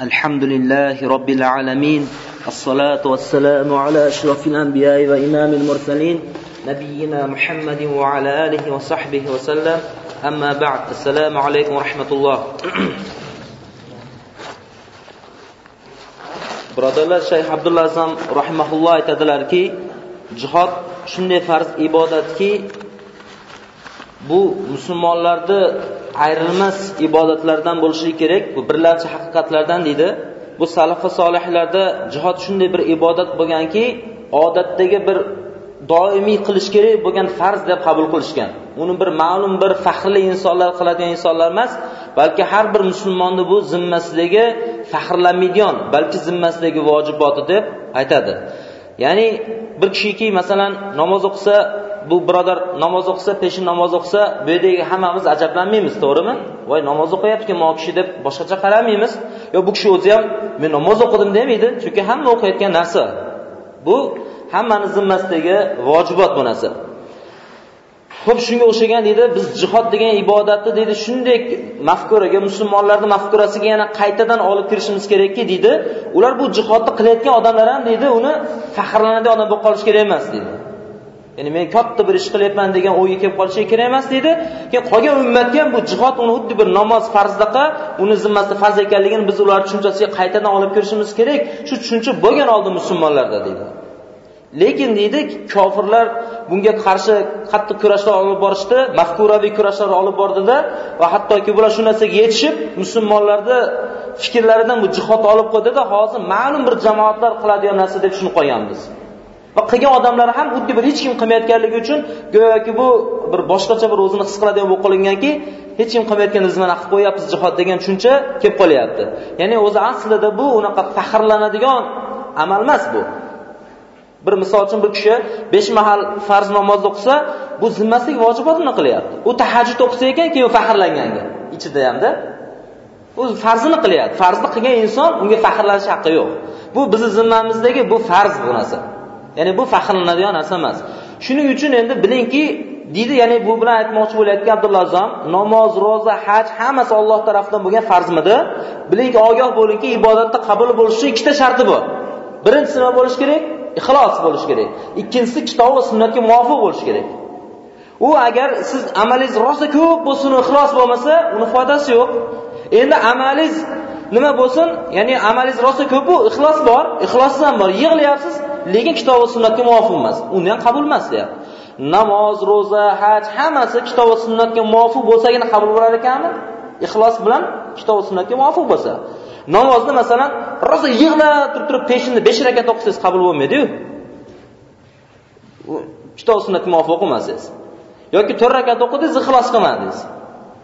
الحمد لله رب العالمين الصلاة والسلام على أشرف الأنبياء وإمام المرسلين نبينا محمد وعلى آله وصحبه وسلم أما بعد السلام عليكم ورحمة الله birodarlar shayx abdulla azam rahimaulloh aytadilarki jihod shunday farz ibodatki bu musulmonlarni ayrilmas ibodatlardan bo'lishi kerak. Bu birlamchi haqiqatlardan deydi. Bu salafi solihlarda jihod shunday bir ibodat bo'lganki odatdagi bir doimiy qilish kerak bo'lgan farz deb qabul qilishgan. Uni bir ma'lum bir faxrli insonlar qiladigan insonlar emas balki har bir musulmonni bu zimmasidagi faxrlanmaydigan balki zimmasidagi vojiboti deb aytadi. Ya'ni bir kishiki masalan namoz o'qisa bu birodar namoz o'qisa peshin namoz o'qisa bu yerdagi hammamiz ajablanmaymiz to'g'rimi? Voy namoz o'qiyapti bu kishi deb boshqacha qaramaymiz. Yo bu kishi o'zi ham men namoz o'qidim demaydi chunki hamma o'qiyotgan narsa. Bu hammani zimmasidagi vojibot bu narsa. Xo'p, shunga o'xshagan deydi, biz jihod degan ibodatni deydi, shunday mafkuraga, musulmonlarning mafkurasiga yana qaytadan olib kirishimiz kerakki, deydi, ular bu jihodni qilayotgan odamlar ham deydi, uni faxrlanadigan odam bo'lib qolish kerak emas, deydi. Ya'ni men katta bir ish qilyapman degan o'yga kelib qolishi kerak emas, deydi. Keyin qolgan ummatga ham bu jihod uni xuddi bir namoz farzdaqa, uni zimmasida farz ekanligini biz ularni tushunchasiga qaytadan olib kirishimiz kerak. Shu tushuncha bo'lgan oldin musulmonlarda, deydi. Lekin deydi, kofirlar bunga qarshi qattiq kurashlar olib borishdi, mafkuraviy kurashlar olib bordida va hattoki bular shu narsaga yetishib, musulmonlarni fikrlaridan bu jihod olib qo'ydida, hozir ma'lum bir jamoatlar qiladigan narsa deb tushunib qolganmiz Va qilgan odamlar ham xuddi bir hech kim qilmayotganligi uchun go'yoki bu bir boshqacha bir o'zini his qiladigan bo'lib qolinganki, hech kim qilmayotgan izmani qilib qo'yyapmiz jihod degan tushuncha kelib qolyapti. Ya'ni o'zi aslida bu unaqa faxrlanadigan amal emas bu. Bir misol uchun bir kishi besh mahal farz namozni o'qisa, bu zimmasidagi vojibotini qilyapti. U tahajjud o'qisa ekan, keyin faxrlanganga ichida hamda u farzini qilyapti. Farzni qilgan inson unga faxrlanish haqqi yo'q. Bu bizning zimmamizdagi bu farz bu narsa. Ya'ni bu faxrlanadigan narsa emas. Shuning uchun endi bilingki, deydi, ya'ni bu bilan aytmoqchi bo'layotgan Abdulloh azam, namoz, roza, haj hammasi Alloh tomonidan bo'lgan farzmidi? Bilingki, ogoh bo'lingki, ibodatda qabul bo'lishi ikkita sharti bor. Birinchisi nima bo'lishi kerak? ixlos bo'lishi kerak. Ikkinchisi kitob va sunnatga muvofiq bo'lishi kerak. U agar siz amalingiz rosa ko'p bo'lsin, ixlos bo'lmasa, uni foydasi yo'q. Endi amalingiz nima bo'lsin? Ya'ni amalingiz rosa ko'p bu, ixlos bor, ixlossiz ham bor. Yig'layapsiz, lekin kitob va sunnatga muvofiq emas. Uni ham qabul emas deyapti. Namoz, roza, haj hammasi kitob va sunnatga muvofiq bo'lsagina qabul bo'lar ekanmi? Ixlos bilan kitob va sunnatga muvofiq bo'lsa. Namozni masalan rosa yig'lab turib turib peshinni 5 rakat o'qisangiz qabul bo'lmaydi-yu. Kitob sunnatga muvofiq emas. Yoki 4 rakat o'qidingiz, ixlos qilmadingiz.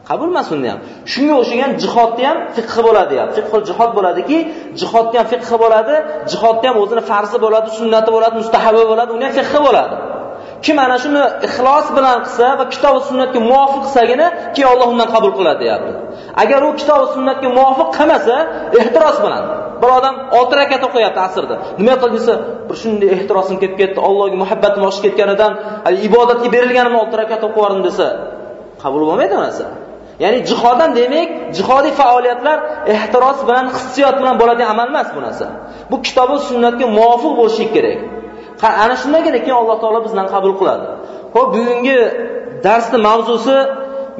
Qabul emas unda ham. Shunga o'xshagan jihodni ham fiqh bo'ladi, deyapti Fiqh jihod bo'ladiki, jihodni ham fiqh bo'ladi, jihodni ham o'zini farzi bo'ladi, sunnati bo'ladi, mustahabi bo'ladi, uni ham fiqh bo'ladi. Kim ana shuni ixlos bilan qilsa va kitob va sunnatga muvofiq qilsagina, keyin Alloh undan qabul qiladi, deyapti. Agar u kitob va sunnatga muvofiq qilmasa, ehtiros bilan bir odam 6 rakat o'qiyapti asrda. Nima qildiysa, bir shunday ehtirosim kelib ketdi, Allohga muhabbatim oshib ketganidan, ibodatga berilganimni 6 rakat o'qib yubordim desa, qabul bo'lmaydi bu narsa. Ya'ni jihoddan demak, jihodiy faoliyatlar ehtiros bilan, hissiyot bilan bo'ladigan amal emas bu narsa. Bu kitob va sunnatga muvofiq bo'lishi kerak. Ana shundagina keyin Alloh taolo bizdan qabul qiladi. Xo'p, bugungi darsning mavzusi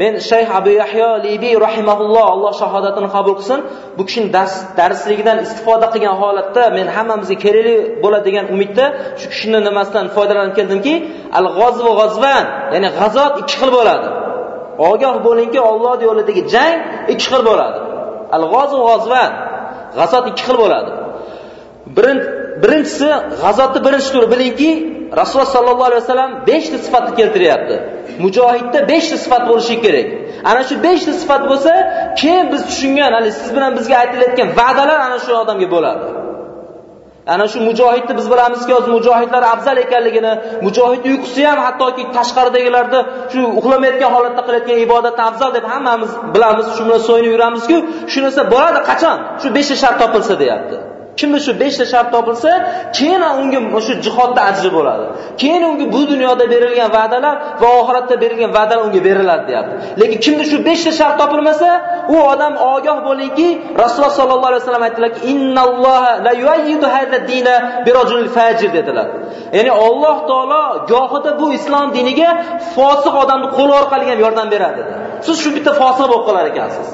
men Shayx Abu Yahyo Libi rahimahulloh Alloh shahodatini qabul qilsin. Bu kishining dars darsligidan istifoda qilgan holatda men hammamizga kerakli bo'ladigan umidda shu kishining nimasidan foydalanib keldimki, al-g'azv va g'azvan, ya'ni g'azot ikki xil bo'ladi. Ogoh bo'lingki, Alloh yo'lidagi jang ikki xil bo'ladi. Al-g'ozu va g'azot ikki xil bo'ladi. Birinchisi g'azotni birinchi turi bilingki, Rasululloh sallallohu alayhi vasallam 5 ta sifatni keltiryapti. Mujohidda 5 ta sifat bo'lishi kerak. Ana shu 5 ta sifat bo'lsa, keyin biz tushungan, hali siz bilan bizga aytilayotgan va'dalar ana shu odamga bo'ladi. Ana shu mujohidni biz bilamizki, o'z mujohidlar afzal ekanligini, mujohid uyqusi ham hattoki tashqaridagilarni shu uxlamayotgan holatda qilayotgan ibodatni afzal deb hammamiz bilamiz, shu bilan so'yinib yuramizku, shu narsa bo'ladi qachon? Shu 5 shart topilsa deyapti. Kimda shu 5 ta shart topilsa keyin unga o'sha jihodda ajri bo'ladi. Keyin unga bu dunyoda berilgan va'dalar va oxiratda berilgan va'dalar unga beriladi deyapti. Lekin kimda shu 5 ta shart topilmasa u odam ogoh bo'lingki rasululloh sollallohu alayhi vasallam aytdilarki innalloha la yuayyidu hadha dina birajul fajir dedilar. Ya'ni Alloh taolo gohida bu islom diniga fosiq odamni qo'l orqali ham yordam beradi. Siz shu bitta fosiq bo'lib qolar ekansiz.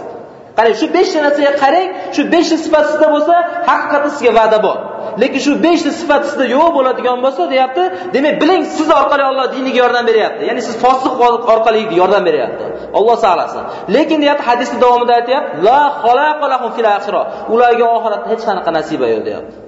Qarang shu beshta narsaga qarang shu beshta sifat sizda bo'lsa haqiqatda sizga va'da bor. Lekin shu beshta sifat sizda yo'q bo'ladigan bo'lsa deyapti demak biling siz orqali Alloh diniga yordam beryapti. Ya'ni siz fosiq orqali yordam beryapti. Alloh saqlasin lekin deyapti hadisni davomida aytyapti la xalaqalahum fil axira. Ularga oxiratda hech qanaqa nasiba yo'q deyapti.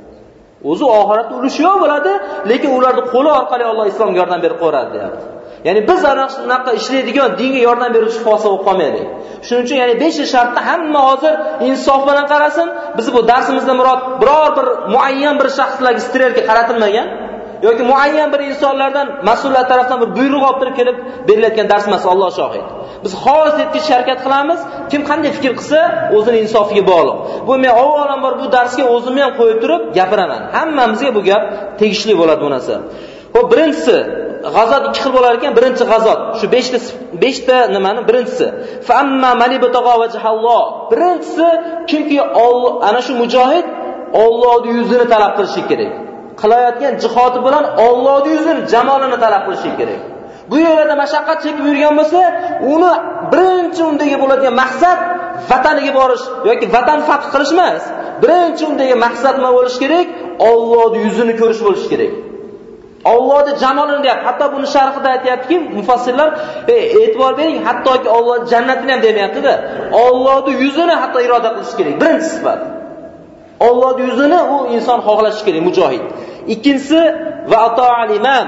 O'zi oxiratda ulushi yo'q bo'ladi lekin ularni qo'li orqali Alloh islomga yordam berib qo'yadi deyapti. Ya'ni biz ana shunaqa ishlaydigan dinga yordam beruvchi fosa bo'lib qolmaylik. Shuning uchun ya'ni beshta shartda hamma hozir insof bilan qarasin biz bu darsimizda murod biror bir muayyan bir shaxslarga strelka qaratilmagan. Yoki muayyan bir insonlardan mas'ullar tarafdan bir buyruq olib turib kelib berilayotgan dars emas Alloh shohid. Biz xolis yetkazishga harakat qilamiz. Kim qanday fikr qilsa o'zini insofiga bog'liq. Bu men avvalambor bu darsga o'zimni ham qo'yib turib gapiraman. Hammamizga bu gap tegishli bo'ladi bu narsa. Xo'p, birinchisi g'azot ikki xil bo'lar ekan. Birinchi g'azot shu 5 ta 5 ta nimani? Birinchisi birinchisi kimki ana shu mujohid Allohning yuzini talab qilishi kerak. Qilayotgan jihodi bilan Allohning yuzini jamolini talab qilishi kerak bu yerda mashaqqat chekib yurgan bo'lsa uni birinchi undagi bo'ladigan maqsad vataniga borish yoki vatan fath qilish emas birinchi undagi maqsad nima bo'lishi kerak Allohning yuzini ko'rish bo'lishi kerak Allohni jamolini deyapti. Hatto buni sharhida aytayaptiki, mufassirlar e, e'tibor bering, hattoki Alloh jannatini ham demayapti-da. Allohning yuzini hatto iroda qilish kerak. Birinchi sifat. Alloh yuzini u inson xohlashi kerak, mujohid. Ikkinchisi va ato'al imam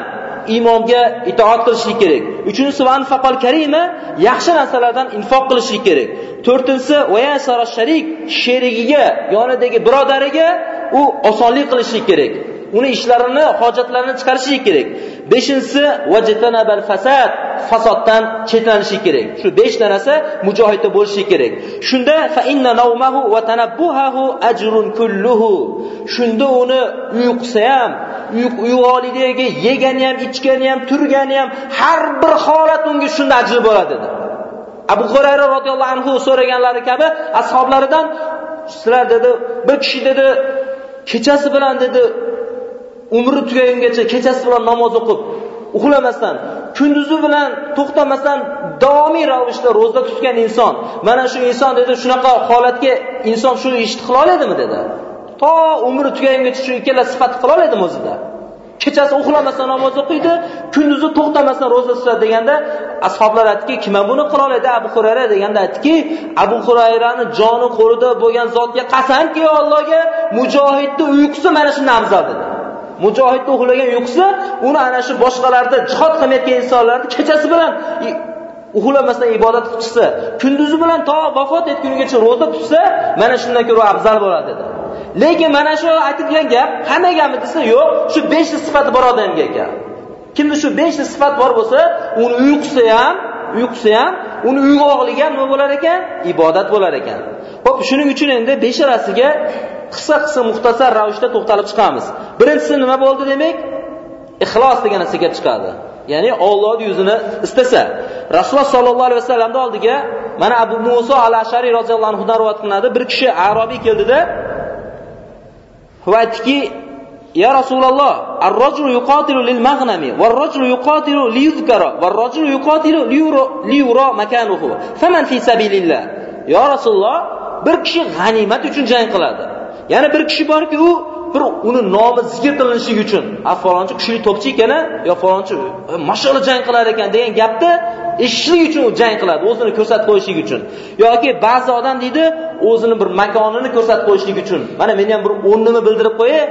imomga itoat qilishi kerak. Uchinchisi va anfaqal karima yaxshi narsalardan infoq qilishi kerak. To'rtinchisi va yasara sharik sherigiga, yonidagi birodariga u osonlik qilishi kerak. uni ishlarini hojatlarini chiqarishi kerak beshinchisi vajitanabal fasad fasoddan chetlanishi kerak. Shu beshta narsa mujohidda bo'lishi kerak. Shunda fa inna nawmahu va tanabbuhahu ajrun kulluhu. Shunda uni uyqusi ham uyg'onligidagi yegani ham ichgani ham turgani ham har bir holat unga shunda ajr bo'ladi dedi. Abu hurayra radhiyallohu anhu so'raganlari kabi ashablaridan sizlar dedi bir kishi dedi kechasi bilan dedi umri tugagungacha kechasi bilan namoz o'qib uxlamasdan kunduzi bilan to'xtamasdan davomiy ravishda ro'za tutgan inson. Mana shu inson dedi shunaqa holatga inson shu ishni qila oladimi dedi. To umri tugagungacha shu ikkala sifatni qila oladimi o'zida? Kechasi uxlamasdan namoz o'qiydi kunduzi to'xtamasdan ro'za tutadi deganda ashoblar aytdiki kim buni qila oladi? Abu hurayra deganda aytdiki abu hurayrani joni qo'lida bo'lgan zotga qasamki allohga mujohidni uyqusi mana shu namza dedi. Mujohidni uxlagan uyqusi uni ana shu boshqalarda jihod qilmayotgan insonlarni kechasi bilan uxlamasdan ibodat qilib chiqsa kunduzi bilan to vafot etgunigacha ro'za tutsa mana shundan ko'ra afzal bo'ladi dedi. Lekin mana shu aytilgan gap hammagami desa yo'q shu beshta sifati bor odamga ekan kimda shu beshta sifat bor bo'lsa uni uyqusi ham uyqusi ham uni uyg'oqligi ham nima bo'lar ekan? Ibodat bo'lar ekan. Ho'p shuning uchun endi beshalasiga qisqa qisqa muxtasar ravishda to'xtalib chiqamiz. Birinchisi nima bo'ldi demak? Ixlos degan narsa kelib chiqadi. Ya'ni ollohni yuzini istasa. Rasululloh sollallohu alayhi vasallamni oldiga mana abu muso al ashariy roziyallohu anhudan rivoyat qilinadi. Bir kishi arobiy keldida va aytdiki ya rasululloh ar-rajulu yuqatilu lil maghnami var-rajulu yuqatilu li yuzkara var-rajulu yuqatilu li yura makanuhu faman fi sabilillah. Ya rasululloh bir kishi g'animat uchun jang qiladi. Yana bir kishi borki u bir uni nomi zikr qilinishligi uchun a falonchi kuchli to'pchi ekan yo falonchi e, mashallah jang qilar ekan degan gapni eshitishlik uchun u jang qiladi o'zini ko'rsatib qo'yishlik uchun. Yoki ba'zi odam deydi o'zini bir makonini ko'rsatib qo'yishlik uchun mana meni ham bir o'rnimni bildirib qo'yay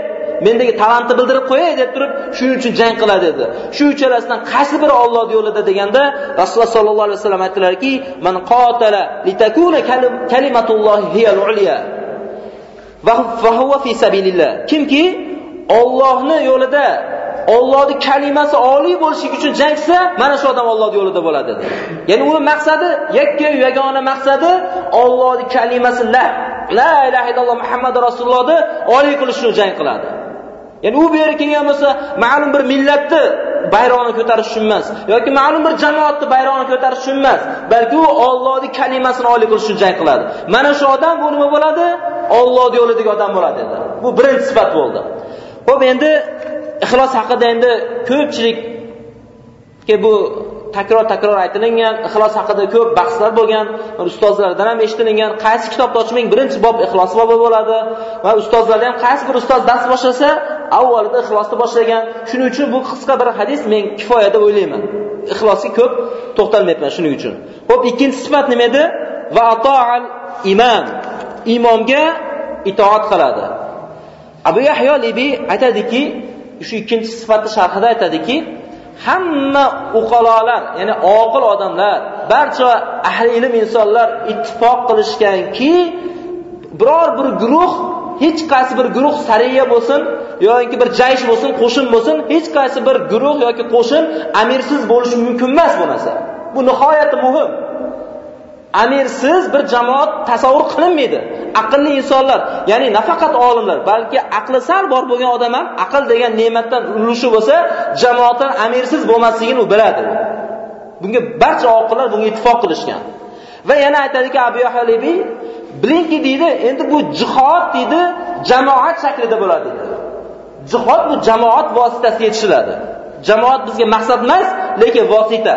mendagi talantni bildirib qo'yay deb turib shuning uchun jang qiladi dedi. Shu uchalasidan qaysi biri Alloh yo'lida deganda rasululloh sollallohu alayhi vasallam aytdilarki man qotala litakuna kalimatullohi hiyal ulya. Va fi sabilillah. Kimki? Allohni yo'lida Allohning kalimasi oliy bo'lishi uchun jangsa, mana shu odam Alloh yo'lida bo'ladi. Ya'ni uni maqsadi yakka yagona maqsadi Allohning kalimasi la la ilaha illalloh muhammad rasulullohni oliy qilish uchun jang qiladi. Ya'ni u bu yerga kelgan bo'lsa ma'lum bir millatni bayrog'ini ko'tarish uchun emas yoki ma'lum bir jamoatni bayrog'ini ko'tarish uchun emas balki u Allohning kalimasini oliy qilish uchun jang qiladi. Mana shu odam bu nima bo'ladi? Alloh yo'lidagi odam bo'ladi dedi. Bu birinchi sifat bo'ldi. Ho'p endi ixlos haqida endi ko'pchilikka bu takror takror aytilingan ixlos haqida ko'p bahslar bo'lgan ustozlardan ham eshitilingan qaysi kitobni ochmang birinchi bob ixlos bobi bo'ladi va ustozlardan ham qaysi bir ustoz dars boshlasa avvalida ixlosni boshlagan. Shuning uchun bu qisqa bir hadis men kifoya deb o'ylayman. Ixlosga ko'p to'xtalmayapman shuning uchun. Ho'p ikkinchi sifat nima edi? Va atoal imom imomga itoat qiladi. Abu yahyo libiy aytadiki shu ikkinchi sifatni sharhida aytadiki hamma uqalolar ya'ni oqil odamlar barcha ahli ilm insonlar ittifoq qilishganki biror bir guruh hech qaysi bir guruh sariya bo'lsin yoki bir jaysh bo'lsin qo'shin bo'lsin hech qaysi bir guruh yoki qo'shin amirsiz bo'lishi mumkin emas bu narsa. Bu nihoyatda muhim. Amirsiz bir jamoat tasavvur qilinmaydi. Aqlli insonlar ya'ni nafaqat olimlar balki aqli sal bor bo'lgan odam ham aql degan ne'matdan ulushi bo'lsa jamoatdan amirsiz bo'lmasligini u biladi. Bunga barcha oqillar bunga ittifoq qilishgan. Va yana aytadiki abu halibiy bilingki deydi endi bu jihod deydi jamoat shaklida bo'ladi. Deydi jihod bu jamoat vositasi yetishiladi. Jamoat bizga maqsad emas lekin vosita.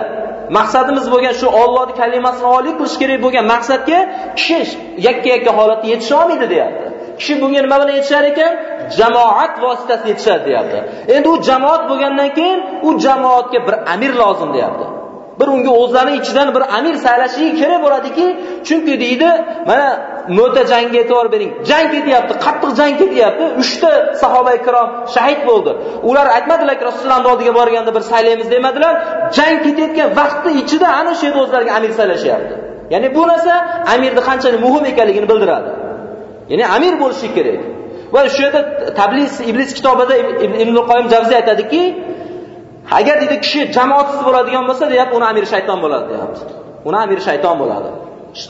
Maqsadimiz bo'lgan shu Allohning kalimasini oliy qilish kerak bo'lgan maqsadga kishi yakka yakka holatda yetisha olmaydi deyapti. Kishi bunga nima bilan yetishar ekan? Jamoat vositasida yetishadi deyapti. Endi u jamoat bo'lgandan keyin u jamoatga bir amir lozim deyapti. Bir unga o'zlarini ichidan bir amir saylashligi kerak bo'ladiki chunki deydi mana mo'ta jangga e'tibor bering. Jang ketyapti qattiq jang ketyapti. Uchta sahoba ikrom shahid bo'ldi. Ular aytmadilarki rasulullohni oldiga borganda bir saylaymiz demadilar. Jang ketayotgan vaqtni ichida ana shu yerda o'zlariga amir saylashyapti. Ya'ni bu narsa amirni qanchalik muhim ekanligini bildiradi. Ya'ni amir bo'lishi kerak. Va shu yerda tabliz iblis kitobida ibn qoyim javziy aytadiki agar deydi kishi jamoatsiz bo'ladigan bo'lsa deyapti uni amiri shayton bo'ladi deyapti. Uni amiri shayton bo'ladi.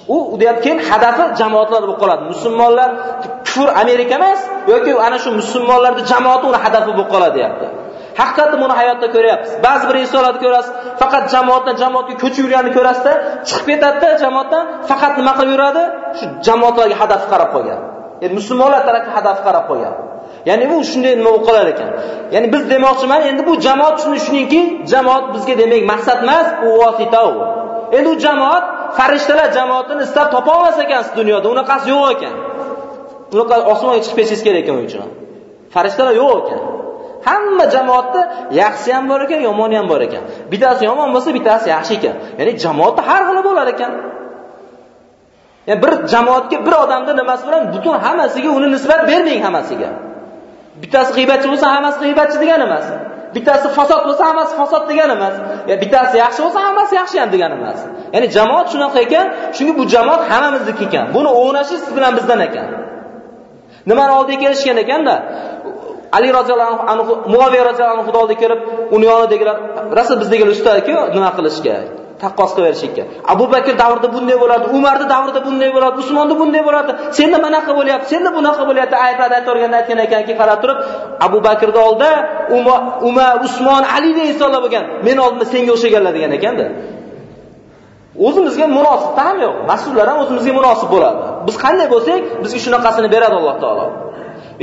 U deyapti keyin hadafi jamoatlar bo'lib qoladi. Musulmonlar kufr amerika emas yoki ana shu musulmonlarni jamoati uni hadafi bo'lib qoladi deyapti. Haqiqatda buni hayotda ko'ryapmiz ba'zi bir insonlarni ko'rasiz faqat jamoatdan jamoatga ko'chib yurganini ko'rasizda chiqib ketadida jamoatdan faqat nima qilib yuradi? Shu jamoatlarga hadaf qarab qolgan ya'ni musulmonlar tarafga hadaf qarab qolgan ya'ni bu shunday nima bo'lib qolar ekan? Ya'ni biz demoqchiman endi bu jamoat shuni tushuningki jamoat bizga demak maqsad emas u vosita u endi u jamoat farishtalar jamoatini istab topolmas ekansiz dunyoda. Unaqasi yo'q ekan. Unaqa osmonga chiqib ketishingiz kerak ekan uning uchun farishtalar yo'q ekan. Hamma jamoatda yaxshisi ham bor ekan yomoni ham bor ekan. Bittasi yomon bo'lsa bittasi yaxshi ekan. Ya'ni jamoatda har xili bo'lar ekan. Yani bir jamoatga bir odamni nimasi bilan butun hammasiga uni nisbat bermang hammasiga. Bittasi g'iybatchi bo'lsa hammasi g'iybatchi degani emas bittasi fasod bo'lsa hammasi fasod degani emas. Bittasi yaxshi bo'lsa hammasi yaxshi ham degani emas. Ya'ni jamoat shunaqa ekan chunki bu jamoat hammamizniki ekan. Buni o'g'nashi siz bilan bizdan ekan. Nimani oldiga kelishgan ekanda ali roziyallohu anhu muaviya roziyallohu anhu oldiga kelib uni yonidagilar rasul bizdagilar ustaku nima qilishga? Taqqos qilaverishlikka abu bakr davrida bunday bo'ladi umarni davrida bunday bo'ladi usmonni bunday bo'ladi. Senda manaqa bo'lyapti senda bunaqa bo'lyapti? Aytadi aytaverganda aytgan ekanki qarab turib abu bakrni oldida umar usmon aliday insonlar bo'lgan. Meni oldimda senga o'xshaganlar degan ekanda. O'zimizga munosibda ham yo'q. Mas'ullar ham o'zimizga munosib bo'ladi. Biz qanday bo'lsak bizga shunaqasini beradi alloh taolo.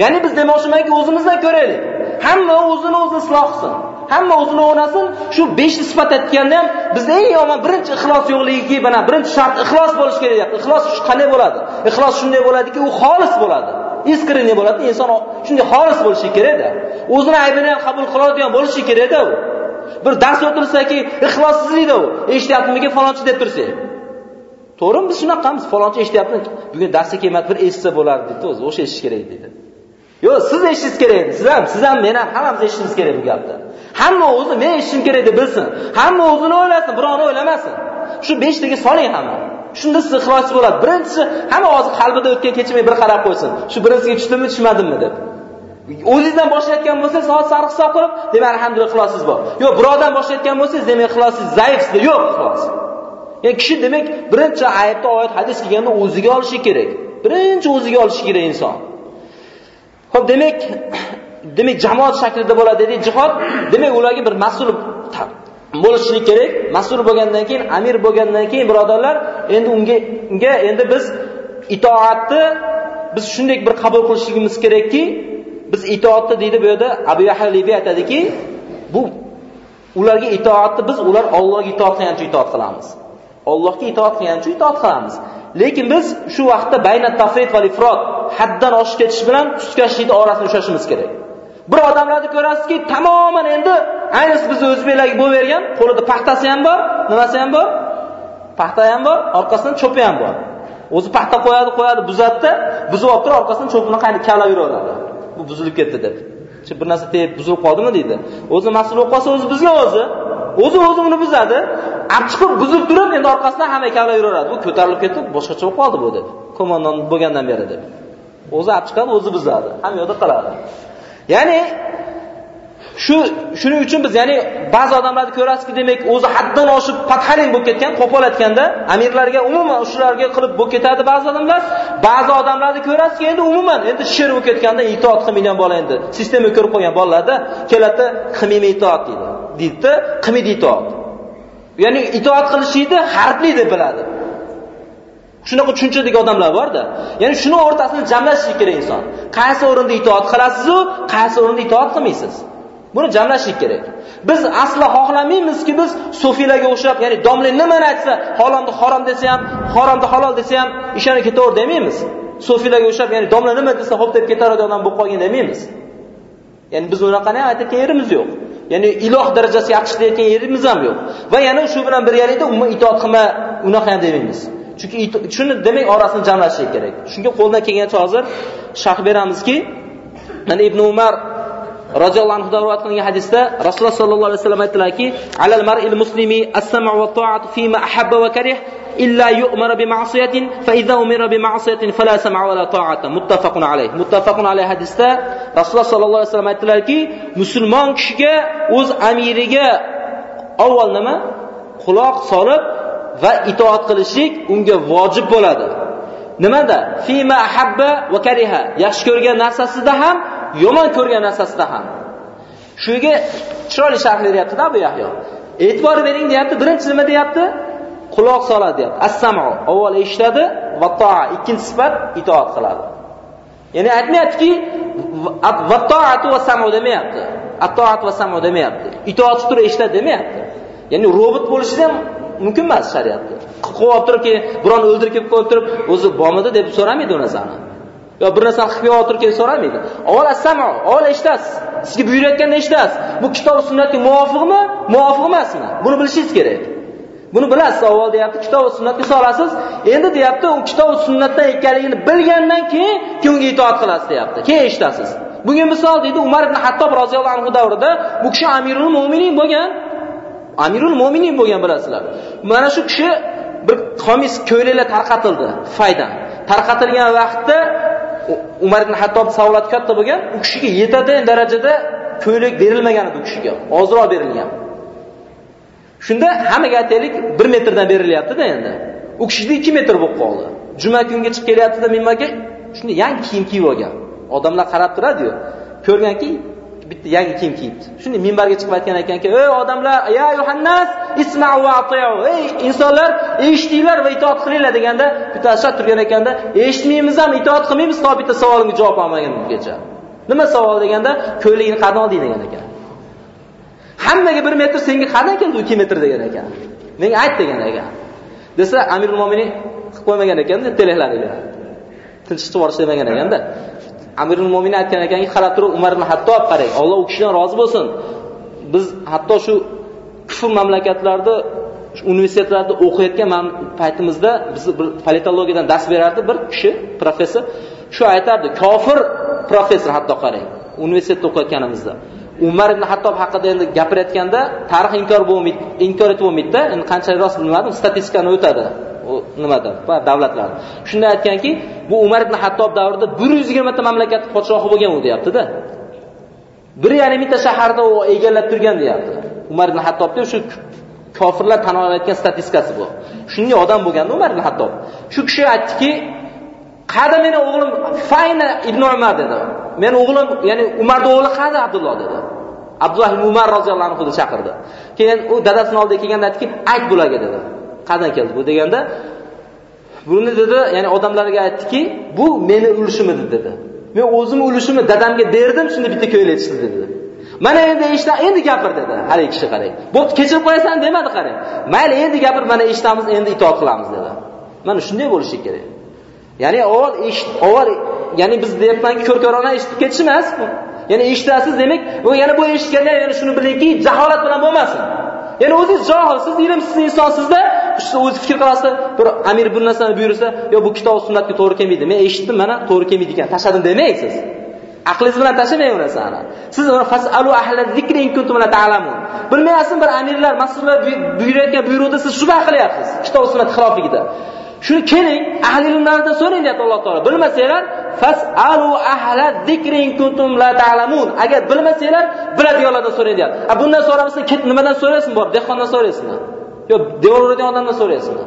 Ya'ni biz demoqchimanki o'zimizdan ko'raylik. Hamma o'zini o'zi isloh qilsin. Hamma o'zini o'rnasin. Shu 5 sifat aytganda ham bizda eng yomon birinchi ixlos yo'qligiki mana birinchi shart ixlos bo'lish kerak deyapti. Ixlos qanday bo'ladi? Ixlos shunday bo'ladiki u xolis bo'ladi. Iskrini bo'ladi? Inson shunday xolis bo'lishi kerakda. O'zini aybini ham qabul qiladigan bo'lishi kerakda u. Bir dars o'tirsaki ixlossizlikda u. Eshityaptimikin falonchi deb tursak. To'g'rimi biz shunaqamiz falonchi eshityapti bugun darsga kelmadi bir eshitsa bo'lardi deydi o'zi o'sha eshitish kerak deydi yo'q siz eshitishingiz kerak edi. Siz ham siz ham men ham hammamiz eshitishimiz kerak bu gapni. Hamma o'zi men eshitishim kerak deb bilsin. Hamma o'zini o'ylasin birovni o'ylamasin. Shu beshtaga soling hamma. Shunda siz ixloschi bo'ladi. Birinchisi hamma hozir qalbida o'tgan kechirmay bir qarab qo'ysin. Shu birinchisiga tushdimmi tushmadimmi deb. O'zingizdan boshlayotgan bo'lsangiz soat sari hisob qilib demak alhamdulillah ixlosingiz bor. Yo'q birovdan boshlayotgan bo'lsangiz demak ixlosingiz zaifsiz yo'q ixlos. Ya'ni kishi demak birinchi ayatda oyat hadis kelganda o'ziga olishi kerak. Birinchi o'ziga olishi kerak inson. Xo'p, demak demak jamoat shaklida bo'ladi dedik jihod demak ularga bir mas'ul bo'lishlik kerak. Mas'ul bo'lgandan keyin amir bo'lgandan keyin birodarlar endi unga unga endi biz itoatni biz shunday bir qabul qilishligimiz kerakki biz itoatni deydi bu yerda abu yahya libiy aytadiki bu ularga itoatni biz ular Allohga itoat qilgancha itoat qilamiz. Allohga itoat qilgancha itoat qilamiz. Lekin biz shu vaqtda bayna tafrit va ifrot haddan oshib ketish bilan tuskashlikni orasini ushlashimiz kerak. Bir odamlarni ko'rasizki tamoman endi aynis biz o'zbeklarga bo'lavergan qo'lida paxtasi ham bor nimasi ham bor? Paxta ham bor orqasidan cho'pi ham bor. O'zi paxta qo'yadi qo'yadi buzatdi, buzib olib turib orqasidan cho'pini kavlab yuraveradi. Bu buzilib ketdi deb bir narsa tegib buzilib qoldimi deydi o'zi mas'ul bo'lib qolsa o'zi bizga o'zi o'zi o'zi uni buzadi. Olib chiqib buzib turib endi orqasidan hamma kavlab yuraveradi. Bu ko'tarilib ketib boshqacha bo'lib qoldi bu deb qo'mondon bo'lgandan beri deb o'zi olib chiqadi o'zi buzadi. Hamma yoqda qoladi. Ya'ni shu shuning uchun biz ya'ni ba'zi odamlarni ko'rasizki demak o'zi haddan oshib pathaling bo'lib ketgan qo'pol aytganda amirlarga umuman shularga qilib bo'lib ketadi ba'zi odamlar. Ba'zi odamlarni ko'rasizki endi umuman endi sher bo'lib ketganda itoat qilmaydigan bola endi. Sistema ko'rib qo'ygan bolalarda keladida qilmayman itoat deydi. Deydida qilmaydi itoat. Ya'ni itoat qilishlikni harbli deb biladi. Shunaqa tushunchadagi odamlar borda. Ya'ni shuni o'rtasini jamlash kerak inson. Qaysi o'rinda itoat qilasizu qaysi o'rinda itoat qilmaysiz? Buni jamlashlik kerak. Biz aslo xohlamaymizki biz sufiylarga o'xshab ya'ni domla nimani aytsa halolni harom desa ham haromni halol desa ham ishonib ketaver demaymiz. Sufiylarga o'xshab ya'ni domla nima desa xo'p deb ketaveradigan odam bo'lib qolgin demaymiz. Ya'ni biz unaqani ham aytayotgan yerimiz yo'q. Ya'ni iloh darajasi yaxshi deyotgan yerimiz ham yo'q. Va yana shu bilan birgalikda umuman itoat qilma unaqa ham demaymiz. Chunki shuni demak orasini jamlash kerak. Shunga qo'ldan kelgancha hozir sharh beramizki mana ibn umar roziyallohu anhudan rivoyat qilingan hadisda rasululloh sollallohu alayhi vasallam aytdilarki alal mar'il muslimi as-sam'u va ta'atu fima ahabba va karih illa yu'mara bi ma'siyatin fa idza umira bi ma'siyatin fala sam'a va la ta'ata. Muttafaqun alayh. Muttafaqun alayh hadisda rasululloh sollallohu alayhi vasallam aytdilarki musulmon kishiga o'z amiriga avval nima quloq solib va itoat qilishlik unga vojib bo'ladi. Nimada? Fima ahabba va kariha. Yaxshi ko'rgan narsasida ham yomon ko'rgan narsasida ham. Shuga chiroyli sharh beryaptida bu yahyo. E'tibor bering deyapti birinchi nima deyapti? Quloq soladi deyapti. Assamu avval eshitadi va toa ikkinchi sifat itoat qiladi. Ya'ni aytmayaptiki vattoatu va samu demayapti. Attoat va samu demayapti. Itoat turib eshitadi demayapti. Ya'ni robot bo'lishi ham mumkin emas shariatda. Qilib turib keyin o'ldirib kelib qo'yib turib o'zi bormidi deb so'ramaydi u narsani yo bir narsani qilib o'tirib keyin so'ramaydi avval assamo avval eshitasiz sizga buyurayotganda eshitasiz bu kitob sunnatga muvofiqmi? Muvofiq emasmi? Buni bilishingiz kerak. Buni bilasiz avval deyapti kitob sunnatga solasiz. Endi deyapti u kitob sunnatdan ekanligini bilgandan keyin keyin unga itoat qilasiz deyapti. Keyin eshitasiz. Bunga misol deydi umar ibn hattob roziyallohu anhu davrida bu kishi amirul mo'minin bo'lgan. Amirul mo'minin bo'lgan bilasizlar. Mana shu kishi bir xomis ko'ylaklar tarqatildi faydan tarqatilgan vaqtda umar ibn hattob savolati katta bo'lgan u kishiga yetadigan darajada ko'ylak berilmagan edi u kishiga. Ozroq berilgan. Shunda hammaga aytaylik bir metrdan berilyaptida endi. U kishida ikki metr bo'lib qoldi. Juma kunga chiqib kelyaptida minbarga shunda yangi kiyim kiyib olgan. Odamlar qarab turadiyu ko'rganki bitta yangi kiyim kiyibdi. Shunday minbarga chiqib aytgan ekanki ey odamlar ya yuhannas ismau va atiu ey insonlar eshitinglar va itoat qilinglar deganda bitta shart turgan ekanda eshitmaymiz ham itoat qilmaymiz to bitta savolimga javob olmagan bungacha. Nima savol deganda ko'ylagingni qayerdan olding degan ekan. Hammaga bir metr senga qayerdan keldi u ikki metr degan ekan. Menga ayt degan ekan. Desa amirul mo'minin qilib qo'ymagan ekanda telehlaringlar tinch chiqib yuborish demagan ekanda. Amirul mo'minin aytgan ekanki qarab turib umar ibn hattob qarang olloh u kishidan rozi bo'lsin. Biz hatto shu kufr mamlakatlarda universitetlarda o'qiyotgan paytimizda biz bir politologiyadan dars berardi bir kishi professor. Shu aytardi kofir professor hatto qarang universitetda o'qiyotganimizda. Umar ibn hattob haqida endi gapirayotganda tarix inkor bo'lmaydi inkor etib bo'lmaydida. Endi qanchalik rost bilmadim statistikani o'tadi. U nimada davlatlar shunda aytganki bu umar ibn hattob davrida bir yuz yigirmata mamlakatni podshohi bo'lgan u deyaptida bir yarim mingta shaharda u egallab turgan deyapti umar ibn hattobni shu kofirlar tan olayotgan statistikasi bu shunday odam bo'lganda umar ibn hattob shu kishi aytdiki qada meni o'g'lim Fayna ibn Umar dedi. Meni o'g'lim, ya'ni Umar o'g'li qada Abdulloh dedi. Abdulloh ibn Umar roziyallohu anhu chaqirdi. Keyin u dadasini oldiga kelganda aytdiki, ayt bularga dedi. Qayerdan keldi bu deganda buni dedi, ya'ni odamlarga aytdiki, bu meni ulushim edi dedi. Men o'zimni ulushimni dadamga berdim, shunda bitta ko'ylakchisi dedi. Mana endi eshitam endi gapir dedi. Haligi kishi qarang. Bo'pti, kechirib qo'yasan demadi qarang. Mayli, endi gapir, mana eshitamiz, endi itoat qilamiz dedi. Mana shunday bo'lishi kerak. Ya'ni avval eshit, avval ya'ni biz deyapmanki, ko'r-ko'rona eshitib ketish emas. Ya'ni eshitasiz demak, bu yana bu eshitganda yana shuni bilingki, jaholat bilan bo'lmasin. Ya'ni o'zingiz johilsiz, ilmsiz insonsizda, siz o'zi fikr qilasiz, bir amir bir narsani buyursa, yo bu kitob sunnatga to'g'ri kelmaydi. Men eshitdim, mana to'g'ri kelmaydi ekan, tashladim demaysiz. aqlingiz bilan tashlamang bu narsani. Siz fasalu ahla zikri in kuntum la ta'lamun. bilmayapsizmi bir amirlar, mas'ullar buyurayotgan buyruqda siz shubha qilyapsiz. Kitob sunnat xilofligida. Shuni keling, ahli ilmlardan so'rang deyapti Alloh taolo. Bilmasanglar, fasalu ahla zikri in kuntum la ta'lamun. Agar bilmasanglar, biladiganlardan so'rang deyapti. A bundan so'ramasdan nimadan so'raysiz bor? Dehqondan so'raysizmi? Yo, devor uradigan odamdan so'raysizmi?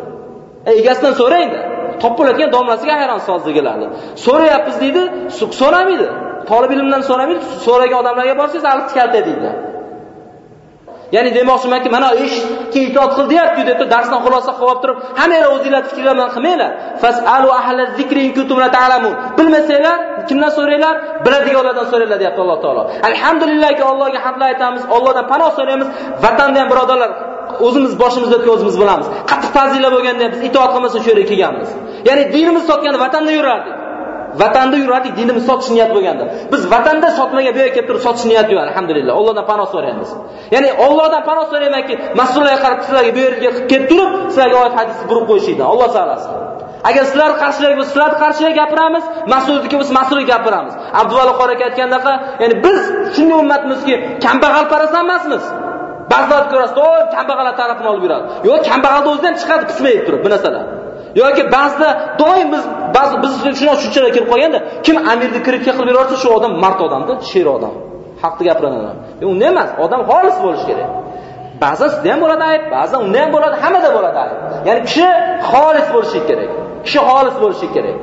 E, egasidan so'rangda. Topilayotgan domlasiga hayron sozdigilarni. So'rayapmiz deydi, so'ramaydi. tolib ilmdan so'ramaydi, so'ragan odamlarga borsangiz alif kalta deydi. Ya'ni demoqchimanki, mana ish itoat qil deyaptiku deb darsdan xulosa qilib turib, hammanglar o'zingizlar fikrlar bilan qilmanglar. Fasalu ahla zikri in kuntum la ta'lamun. Bilmasanglar, kimdan so'ranglar? Biladiganlardan so'ranglar deyapti Alloh taolo. Alhamdulillahki Allohga hamdlar aytamiz, Allohdan panoh so'raymiz. Vatanda ham birodarlar, o'zimiz boshimizda o'zimiz bilamiz. Qattiq ta'ziylar bo'lganda biz itoat qilmasa shu yerga kelganmiz. Ya'ni dinimiz sotganda vatanda yurardik. vatanda yurardik dinimiz sotish niyat bo'lganda. Biz vatanda sotmagan bu yerga kelib turib sotish niyati yo'q alhamdulillah. Allohdan panoh so'raymiz. Ya'ni Allohdan panoh so'raymanki mas'ullarga qarab sizlarga bu yerga kelib turib sizlarga oyat hadisni burib qo'yishingdan alloh saqlasin agar sizlar qarshilik bo'lsa sizlar qarshilar gapiramiz mas'ulniki biz mas'ul gapiramiz. Abduvali Qora aka aytgandaqa ya'ni biz shunday ummatmizki kambag'al parasan emasmiz. Ba'zilar ko'rasiz o kambag'allar tarafini olib yuradi. Yo'q kambag'alni o'zidan chiqadi pismayib turib bu narsalar. Yoki ba'zida doim biz ba'zi biz shuna tushunchalar kelib qolganda kim amirni kiribga qilib yuborsa shu odam mard odamda sher odam. Haqni gapirgan odam e, unda emas odam xolis bo'lishi kerak. Ba'zan sizda ham bo'ladi ayb ba'zan unda ham bo'ladi hammada bo'ladi ayb. Ya'ni kishi xolis bo'lishi kerak. Kishi xolis bo'lishi kerak.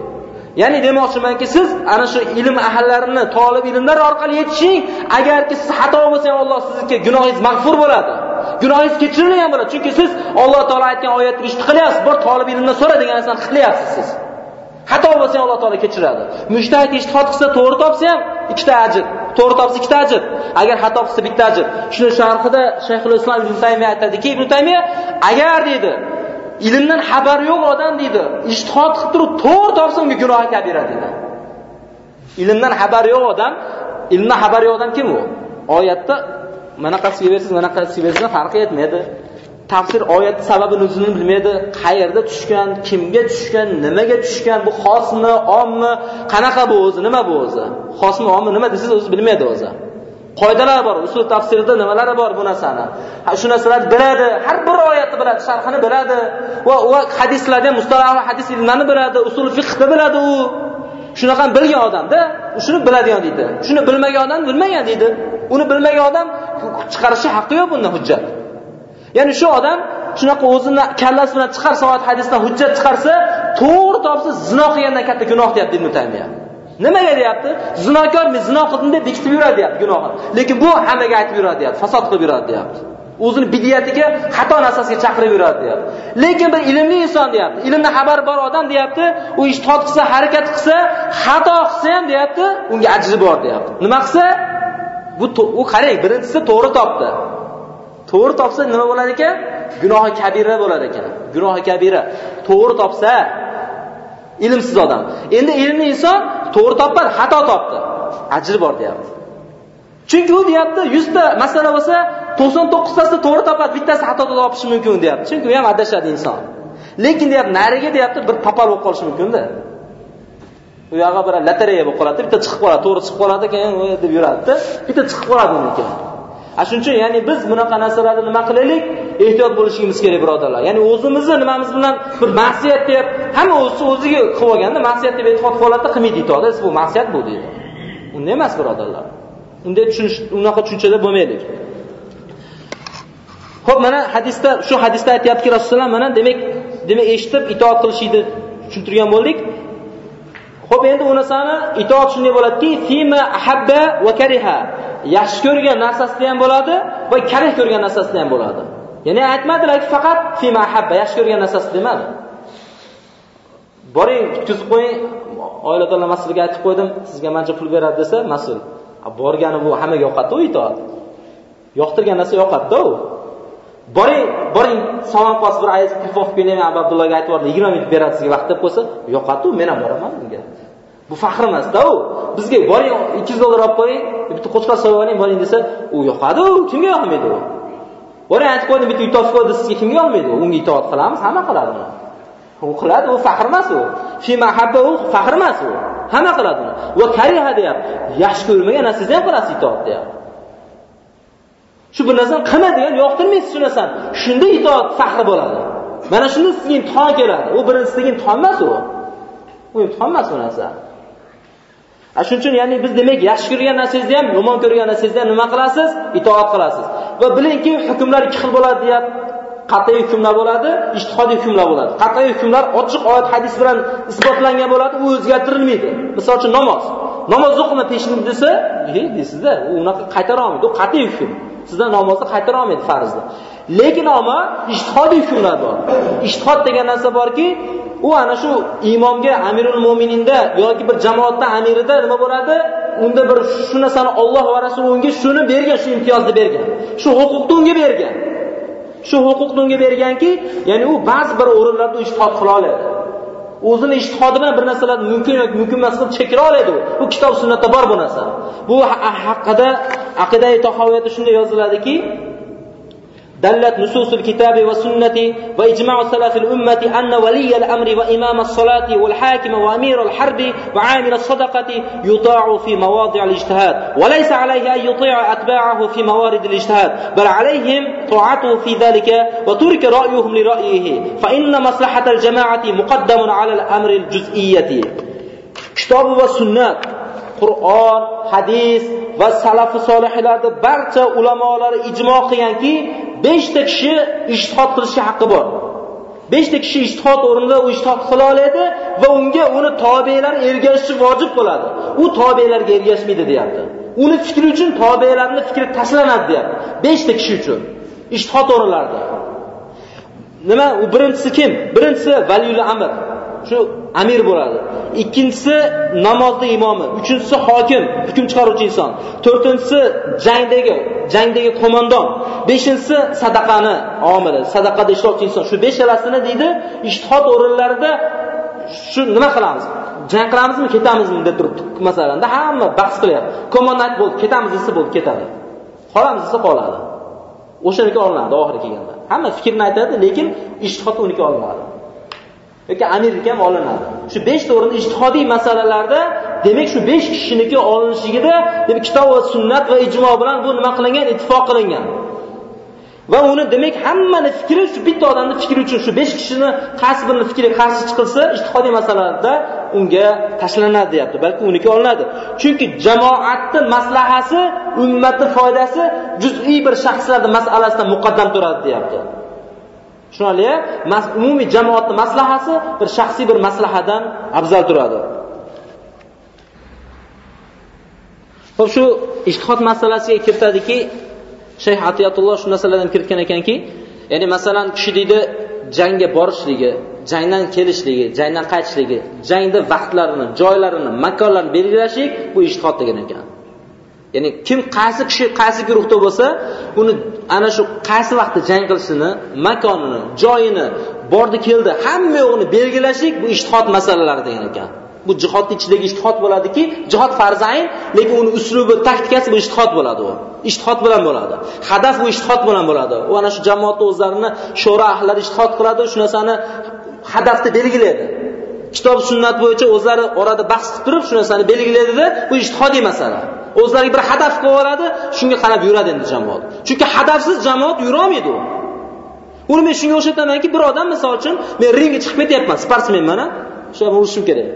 Ya'ni demoqchimanki siz ana shu ilm ahallarini tolib ilmlar orqali yetishing agarki siz xato bo'lsangiz alloh sizga gunohingiz mag'fur bo'ladi. Gunohingiz kechirilgan bo'ladi. Chunki siz alloh taolo aytgan oyatni ishni qilyapsiz bir tolib ilmdan so'ra degan narsani qilyapsiz siz. Xato bo'lsa alloh taolo kechiradi. Mushtahid ijtihod qilsa to'g'ri topsa ham ikkita ajr to'g'ri topsa ikkita ajr. Agar xato qilsa bitta ajr. Shuni sharhida shayxul islom ibn taymiya aytadiki ibn taymiya agar dedi, ilmdan xabari yo'q odam deydi. Ijtihod qilib turib to'g'ri topsa unga gunohi kabira dedi ilmdan xabari yo'q odam ilmdan xabari yo'q odam kim u? Oyatda manaqasiga bersangiz manaqasiga bersangiz farqi yetmaydi. Tafsir oyatni sababi nuzulini bilmaydi. Qayerda tushgan kimga tushgan nimaga tushgan bu xosmi ommi qanaqa bu o'zi nima bu o'zi? Xosmi ommi nima desangiz o'zi bilmaydi o'zi. Qoidalari bor usul tafsirida nimalari bor bu narsani? Shu narsalarni biladi har bir oyatni biladi sharhini biladi. Va va hadislarni mustalah hadis ilmlarini biladi usul fiqni biladi u. Shunaqa bilgan odamda shuni biladigan deydi. Shuni bilmagan odam bilmagan deydi. Uni bilmagan odam chiqarishi haqqi yo'q bundan hujjat. Ya'ni shu odam shunaqa o'zini kallasi bilan chiqarsa hadisdan hujjat chiqarsa to'g'ri topsa zino qilgandan katta gunoh deyapti ibn taymiya. Nimaga deyapti zinokor zino qildim deb bekitib yuradi deyapti gunohini. Lekin bu hammaga aytib yuradi deyapti fasod qilib yuradi deyapti o'zini bidiyatiga xato narsasiga chaqirib yuradi deyapti lekin bir ilmli inson deyapti ilmdan xabari bor odam deyapti u ishtihod qilsa harakat qilsa xato qilsa ham deyapti unga ajri bor deyapti. Nima qilsa? Bu u qarang birinchisi to'g'ri topdi. To'g'ri topsa nima bo'lar ekan? Gunohi kabira bo'lar ekan. Gunohi kabira. To'g'ri topsa ilmsiz odam. Endi ilmli inson to'g'ri topmadi xato topdi. Ajri bor deyapti. Chunki u deyapti 100 ta masala bo'lsa 99 tasi to'g'ri topadi bittasi xato topishi mumkin deyapti. Chunki u ham adashadi inson. Lekin deyapti nariga deyapti bir papal bo'lib qolishi mumkin-da. u yog'i bir lotereya bo'lib qoladi bitta chiqib qoladi to'g'ri chiqib qoladi keyin deb yuradida. Bitta chiqib qoladi uniki. A shuning uchun ya'ni biz bunaqa narsalarni nima qilaylik? Ehtiyot bo'lishimiz kerak birodarlar. Ya'ni o'zimizni nimamiz bilan bir ma'siyat deb hamma o'zi o'ziga qilib olganda ma'siyat deb e'tiqod qilib oladida qilmaydi deydi bu ma'siyat bu deydi. Unday emas birodarlar. Unday tushunish unaqa tushunchada bo'lmaylik Xo'p, mana hadisda shu hadisda aytyaptiki rasululloh mana demak demak eshitib itoat qilishlikni tushuntirgan bo'ldik. Xo'p, endi u narsani itoat shunday bo'ladiki, fima ahabba va kariha. Yaxshi ko'rgan narsasida ham bo'ladi va karih ko'rgan narsasida ham bo'ladi. Ya'ni aytmadilarki, faqat fi mahabba yaxshi ko'rgan narsasi demadi. Boring, tutkizib qo'ying, oila oiladorlar mas'ulga aytib qo'ydim, sizga mancha pul beradi desa, mas'ul. Borgani bu hammaga yoqadi-ku itoat. Yoqtirgan narsa yoqadida u. Boring, boring, salom qolsa bir ayiz pul topib keling, Abdullohga aytib yubordi, 20 minut beradi sizga vaqt deb qo'ysa, yoqadi-ku, men ham boraman bunga. Bu faxr emas-da u. Bizga boring 200 dollar olib qo'ying, bitta qo'chqor sovib oling, boring desa, u yoqadi u, kimga yoqmaydi u? Boring aytib qo'ydim, bitta uy qo'ydi, sizga kimga yoqmaydi u? Unga itoat qilamiz, hamma qiladi uni. U qiladi, u faxr emas u. Fi mahabba u faxr emas u. Hamma qiladi uni. Va kariha deyapti. Yaxshi ko'rmagan narsangizni ham qilasiz itoat deyapti. Shu bir narsani qilma degan yoqtirmaysiz shu narsani. Shunda itoat faxri bo'ladi. Mana shunda sizga imtihon keladi. U birinchisidagi imtihon emas u. U imtihon emas u narsa. A shuning uchun ya'ni biz demak yaxshi ko'rgan narsangizni ham, yomon ko'rgan narsangizni ham nima qilasiz? Itoat qilasiz. Va bilingki, hukmlar ikki xil bo'ladi deyapti. qat'iy hukmlar bo'ladi, ijtihodiy hukmlar bo'ladi. Qat'iy hukmlar ochiq oyat hadis bilan isbotlangan bo'ladi, u o'zgartirilmaydi. Misol uchun namoz. Namoz o'qima peshin desa, deysizda, u unaqa qaytara olmaydi. U qat'iy hukm. Sizdan namozni qaytara olmaydi farzni. Lekin ammo ijtihodiy hukmlar bor. Ijtihod degan narsa borki, u ana shu imomga Amirul Mo'mininda yoki bir jamoatda amirida nima bo'ladi? Unda bir shu narsani Alloh va Rasuli unga shuni bergan, shu imtiyozni bergan. Shu huquqni unga bergan. Shu huquqni unga berganki, ya'ni u ba'zi bir o'rinlarda ijtihod qila oladi. O'zini ijtihodi bilan bir narsalarni mumkin yoki mumkin emas qilib chekira oladi u. Bu kitob sunnatda bor bu narsa. Bu haqida aqidai tahoviyatda shunday yoziladiki, دلت نصوص الكتاب والسنة وإجماع سلف الأمة أن ولي الأمر وإمام الصلاة والحاكم وأمير الحرب وعامل الصدقة يطاع في مواضع الاجتهاد وليس عليه أن يطيع أتباعه في موارد الاجتهاد بل عليهم طاعته في ذلك وترك رأيهم لرأيه فإن مصلحة الجماعة مقدم على الأمر الجزئية. كتاب والسنة Qur'on, hadis va salafi solihlarda barcha ulamolari ijmo qilganki, 5 ta kishi ijtihod qilishga haqqi bor. 5 ta kishi ijtihod o'rnida u ijtihod qila oladi va unga uni tobelar ergashishi vojib bo'ladi. U tobelarga ergashmaydi deyapti. Uni fikri uchun tobelarning fikri tashlanadi deyapti. 5 ta kishi uchun ijtihod o'rinlarida. Nima? U birinchisi kim? Birinchisi valiyul amr. Shu amir bo'ladi. Ikkinchisi namozda imomi, uchinchisi hokim, hukm chiqaruvchi inson, to'rtinchisi jangdagi, jangdagi qo'mondon, beshinchisi sadaqani omili, sadaqada ishlovchi inson. Shu beshalasini deydi, ijtihod o'rinlarida shu nima qilamiz? Jang qilamizmi, ketamizmi deb turibdi masalanda hamma bahs qilyapti. Qo'mondon bo'ldi, ketamiz desa bo'ldi, ketadi. Qolamiz desa qoladi. O'shaniki olinadi oxiri kelganda. Hamma fikrini aytadi, lekin ijtihod uniki olinadi. Yoki amirlik ham olinadi. Shu 5 ta o'rinda ijtihodiy masalalarda demak shu 5 kishiniki olinishligida demak kitob va sunnat va ijmo bilan bu nima qilingan, ittifoq qilingan. Va uni demak hammani fikri shu bitta odamning fikri uchun shu 5 kishini qaysi birini fikri qarshi chiqilsa, ijtihodiy masalalarda unga tashlanadi deyapti, balki uniki olinadi. Chunki jamoatning maslahasi, ummatning foydasi juz'iy bir shaxslarning masalasidan muqaddam turadi deyapti. Tushunarli Umumiy jamoatning maslahasi bir shaxsiy bir maslahadan afzal turadi. ho'p shu ishtihod masalasiga kiritadiki, Shayx Atiyatulloh shu narsalardan kiritgan ekanki, ya'ni masalan kishi deydi jangga borishligi, jangdan kelishligi, jangdan qaytishligi, jangda vaqtlarini, joylarini, makonlarini belgilashlik bu ishtihod degan ekan. Ya'ni kim qaysi kishi qaysi guruhda bo'lsa, uni ana shu qaysi vaqtda jang qilishini, makonini, joyini, bordi keldi, hamma yo'g'ini belgilashlik bu ijtihod masalalari degan ekan. Bu jihodni ichidagi ijtihod bo'ladiki, jihod farzayn, lekin uni uslubi, taktikasi bu ijtihod bo'ladi u. Ijtihod bilan bo'ladi. Hadaf bu ijtihod bilan bo'ladi. U ana shu jamoatni o'zlarini sho'ra ahlari ijtihod qiladi, shu narsani hadafni belgilaydi. Kitob sunnat bo'yicha o'zlari orada bahs qilib turib, shu narsani belgilaydida, bu ijtihodiy masala. O'zlariga bir hadaf qilib oladi, shunga qarab yuradi endi jamoat. Chunki hadafsiz jamoat yura olmaydi u. Uni men shunga o'xshatamanki, bir odam misol uchun men ringga chiqib ketyapman, sportsmenman, o'sha urishim kerak.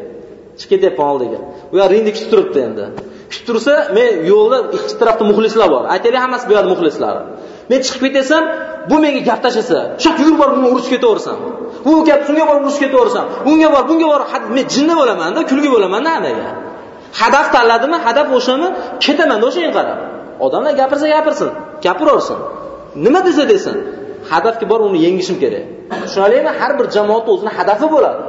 Chiqib ketyapman oldiga. U ringda kutib turibdi endi. Kutib tursa, men yo'lda ikki tarafda muxlislar bor. Aytaylik, hammasi bu yerda muxlislar. Men chiqib ketsam, bu menga gap tashlasa, shak yurib borib uni urishib ketaversam. u gap shunga borib urishib ketaversan unga bor bunga bor men jinni bo'lamanda kulgi bo'lamanda nimaga hadaf tanladimi hadaf o'shami? Ketaman o'shaga qarab odamlar gapirsa gapirsin gapiraversin. Nima desa desin. Hadafga bor uni yengishim kerak. Tushunarlimi? Har bir jamoatni o'zini hadafi bo'ladi.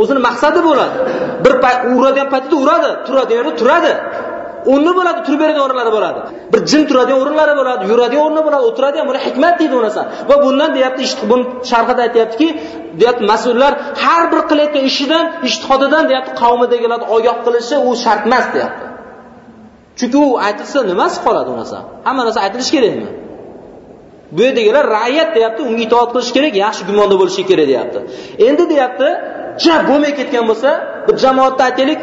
O'zini maqsadi bo'ladi. Bir uradigan paytida uradi. Turadigan yerda turadi. O'rni bo'ladi turib beradigan o'rinlari bo'ladi. Bir jin turadigan o'rinlari bo'ladi yuradigan o'rni bo'ladi o'tiradigan buni hikmat deydi bu narsa va bundan deyapti buni sharhida aytyaptiki deyapti mas'ullar har bir qilayotgan ishidan ishtihodidan deyapti qavmidagilarni ogoh qilishi u shart emas deyapti. Chunki u aytilsa nimasi qoladi u narsa hamma narsa aytilishi kerakmi? Bu yerdagilar raiyat deyapti unga itoat qilish kerak yaxshi gumonda bo'lishi kerak deyapti. Endi deyapti ja bo'lmay ketgan bo'lsa bir jamoatda aytaylik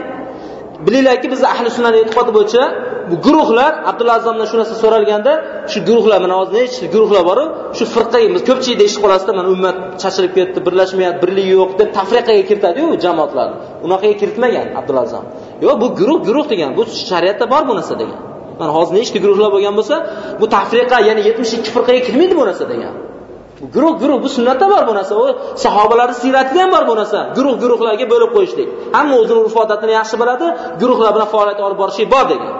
bilinglarki bizni ahli sunna e'tiqodi bo'yicha bu guruhlar abdulla azomdan shu narsa so'ralganda shu guruhlar mana hozir nechta guruhlar boru shu firqaga ko'pchilik eshitib qolasizda mana ummat chachilib ketdi birlashmayapti birlik yo'q deb tafriqaga kiritadiyu jamoatlarni unaqaga kiritmagan abdulla azom yo'q bu guruh guruh degan bu shariatda bor bu narsa degan. Mana hozir nechta guruhlar bo'lgan bo'lsa bu tafriqa ya'ni yetmish ikki firqaga kirmaydi bu narsa degan. Guruh guruh bu sunnatda bor bu narsa. U sahobalarni siyratida ham bor bu narsa. Guruh guruhlarga bo'lib qo'yishlik. Hamma o'zini urf odatini yaxshi biladi guruhlar bilan faoliyat olib borishlik bor degan.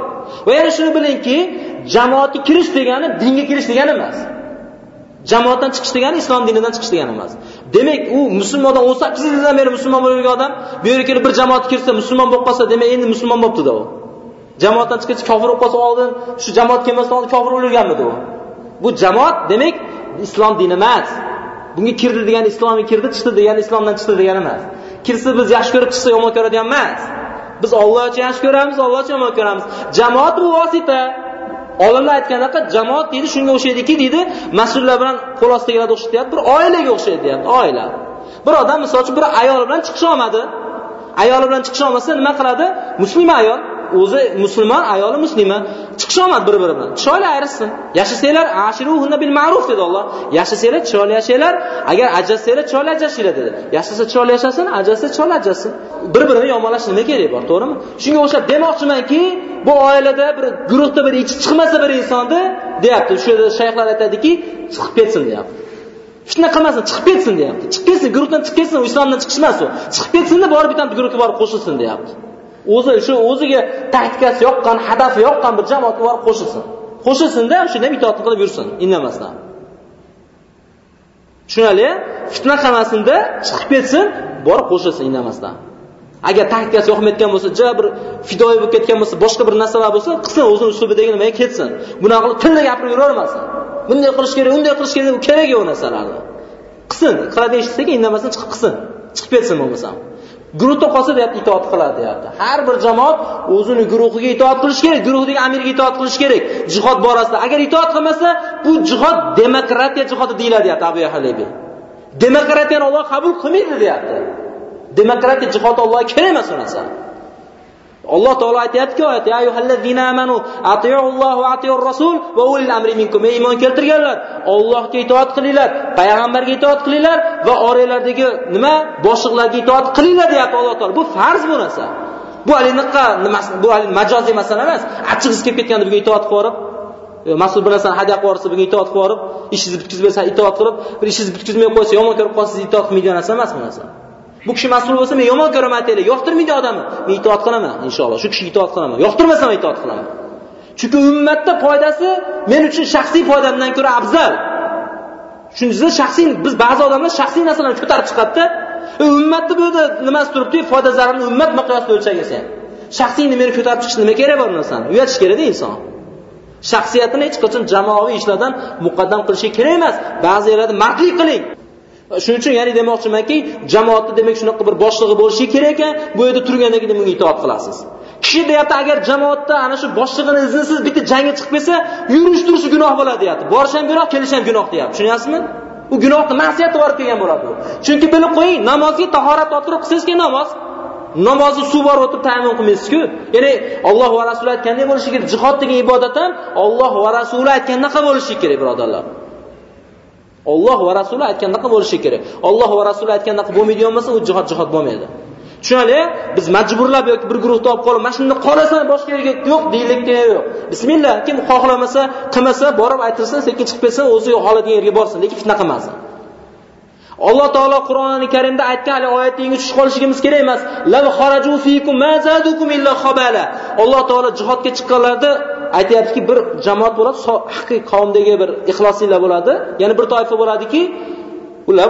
Va yana shuni bilingki jamoatga kirish degani dinga kirish degani emas. Jamoatdan chiqish degani islom dinidan chiqish degani emas. Demak u musulmondan o'n sakkiz yildan beri musulmon bo'lib yurgan odam bu yerga kelib bir jamoatga kirsa musulmon bo'lib qolsa demak endi musulmon bo'libdida u. Jamoatdan chiqqach kofir bo'lib qolsa oldin shu jamoat kelmasdan oldin kofir bo'lib yurganmidi u? Bu jamoat demak islom dini emas. Bunga kirdi degani islomga kirdi chiqdi degani islomdan chiqdi degani emas. Kirsa biz yaxshi ko'rib chiqsa yomon ko'radigan emas. Biz olloh uchun yaxshi ko'ramiz olloh uchun yomon ko'ramiz. Jamoat bu vosita. Olimlar aytganaqa jamoat deydi shunga o'xshaydiki deydi mas'ullar bilan qo'l ostidagilarga o'xshaydi deyapti bir oilaga o'xshaydi deyapti oila. Bir odam misol uchun bir ayoli bilan chiqisholmadi. Ayoli bilan chiqisholmasa nima qiladi? Muslima ayol. O'zi musulmon ayoli muslima chiqisholmadi bir biri bilan. Chiroyli ayirishsin yashasanglar ashiruhunna bil ma'ruf dedi Alloh. Yashasanglar chiroyli yashanglar agar ajrashsanglar chiroyli ajrashinglar dedi. Yashasa chiroyli yashasin ajrashsa chiroyli ajrashsin bir birini yomonlash nima keragi bor to'g'rimi? Shunga o'xshab demoqchimanki bu oilada bir guruhda bir ichi chiqmasa bir insonni deyapti. Shu yerda shayxlar aytadiki chiqib ketsin deyapti. Fitna qilmasin chiqib ketsin deyapti. Chiqib ketsin guruhdan chiqib ketsin islomdan chiqish emas u. Chiqib ketsinda borib bitta guruhga borib qo'shilsin deyapti. O'zi shu o'ziga taktikasi yoqqan hadafi yoqqan bir jamoatga borib qo'shilsin. Qo'shilsinda shunda ham itoat qilib yursin indamasdan. Tushunarli fitna qamasinda chiqib ketsin borib qo'shilsin indamasdan. Agar taktikasi yoqmayotgan bo'lsa ja bir fidoyi bo'lib ketgan bo'lsa boshqa bir narsalar bo'lsa qilsin o'zini uslubidagi nimaga ketsin. Bunaqa qilib tilda gapirib yuravermasin. Bunday qilish kerak unday qilish kerak kerak yo'q narsalarni. Qilsin qiladi eshitsaga indamasdan chiqib qilsin. Chiqib ketsin bo'lmasam. Guruhda qolsa deyapti itoat qiladi deyapti. Har bir jamoat o'zini guruhiga itoat qilish kerak guruhdagi amirga itoat qilish kerak. Jihod borasida. Agar itoat qilmasa bu jihod demokratiya jihodi deyiladi deyapti abu Halibi. demokratiyani olloh qabul qilmaydi deyapti. Demokratiya jihodi ollohga kerak emas u narsa alloh taolo aytyaptiki oyatda amanu va rasul va ulil amri minkum. Ey iymon keltirganlar Allohga itoat qilinglar payg'ambarga itoat qilinglar va oranglardagi nima? Boshliqlarga itoat qilinglar deyapti alloh taolo. Bu farz bu narsa. Bu halinaqa bu hali majoziy masala emas. Achchig'ingiz kelib ketganda bunga itoat qilib e, mas'ul bir narsani hadya qilib yuborsa bunga itoat qilib yuborib ishingizni bitkazib bersa itoat qilib bir ishingizni bitkazmay qo'ysa yomon ko'rib qolsangiz itoat qilmaydigan narsa emas bu narsa. Bu kishi mas'ul bo'lsa men yomon ko'raman aytaylik yoqtirmaydi odamni. Men itoat qilaman inshaalloh. Shu kishiga itoat qilaman. Yoqtirmasam itoat qilaman. Chunki ummatda foydasi men uchun shaxsiy foydamdan ko'ra afzal. Tushundingizmi shaxsiy biz ba'zi odamlar shaxsiy narsalarni ko'tarib chiqadida e, ummatni bu yerda nimasi turibdi? Foyda zararni ummat miqyosida o'lchagan shaxsiyni meni ko'tarib chiqish nima kerak bor narsa? narsani? Uyatish kerakda inson. Shaxsiyatini hech qachon jamoaviy ishlardan muqaddam qilish kerak emas. Ba'zi yerlarda mardlik qiling. Shuning uchun ya'ni demoqchimanki jamoatni demak shunaqa bir boshlig'i bo'lishi kerak ekan bu yerda turgandan keyin bunga itoat qilasiz. Kishi deyapti agar jamoatda ana shu boshlig'ini iznisiz bitta jangga chiqib ketsa yurish turishi gunoh bo'ladi deyapti. Borish ham gunoh kelish ham gunoh deyapti. Tushunyapsizmi? U gunohni ma'siyatga borib kelgan bo'ladi u. Chunki bilib qo'ying namozga tahorat oltirib qilsangizki namoz. Namozni suv borib o'tib ta'min qilmaysizku. Ya'ni olloh va rasuli aytganday bo'lishi kerak jihod degan ibodat ham olloh va rasuli aytgandaqa bo'lishi kerak birodarlar. Alloh va rasuli aytgandaqa bo'lishi kerak. Alloh va rasuli aytgandaqa bo'lmaydigan bo'lsa u jihad jihad bo'lmaydi. Tushunali biz majburlab yoki bir guruhda olib qolib mana shunda qolasan boshqa yerga yo'q deylikda yo'q. Bismillah kim xohlamasa qilmasa borib aytilsin sekin chiqib ketsin o'zi xohladigan yerga borsin lekin fitna qilmasin. Alloh taolo qur'oni karimda aytgan hali oyatingiz tushib qolishligimiz kerak emas. Lav xaraju fikum ma zadukum illa khabala. Alloh taolo jihodga chiqqanlarda aytyaptiki bir jamoat bo'ladi haqiqiy qavmdagi bir ixloslilar bo'ladi. Yana bir toifa bo'ladiki ular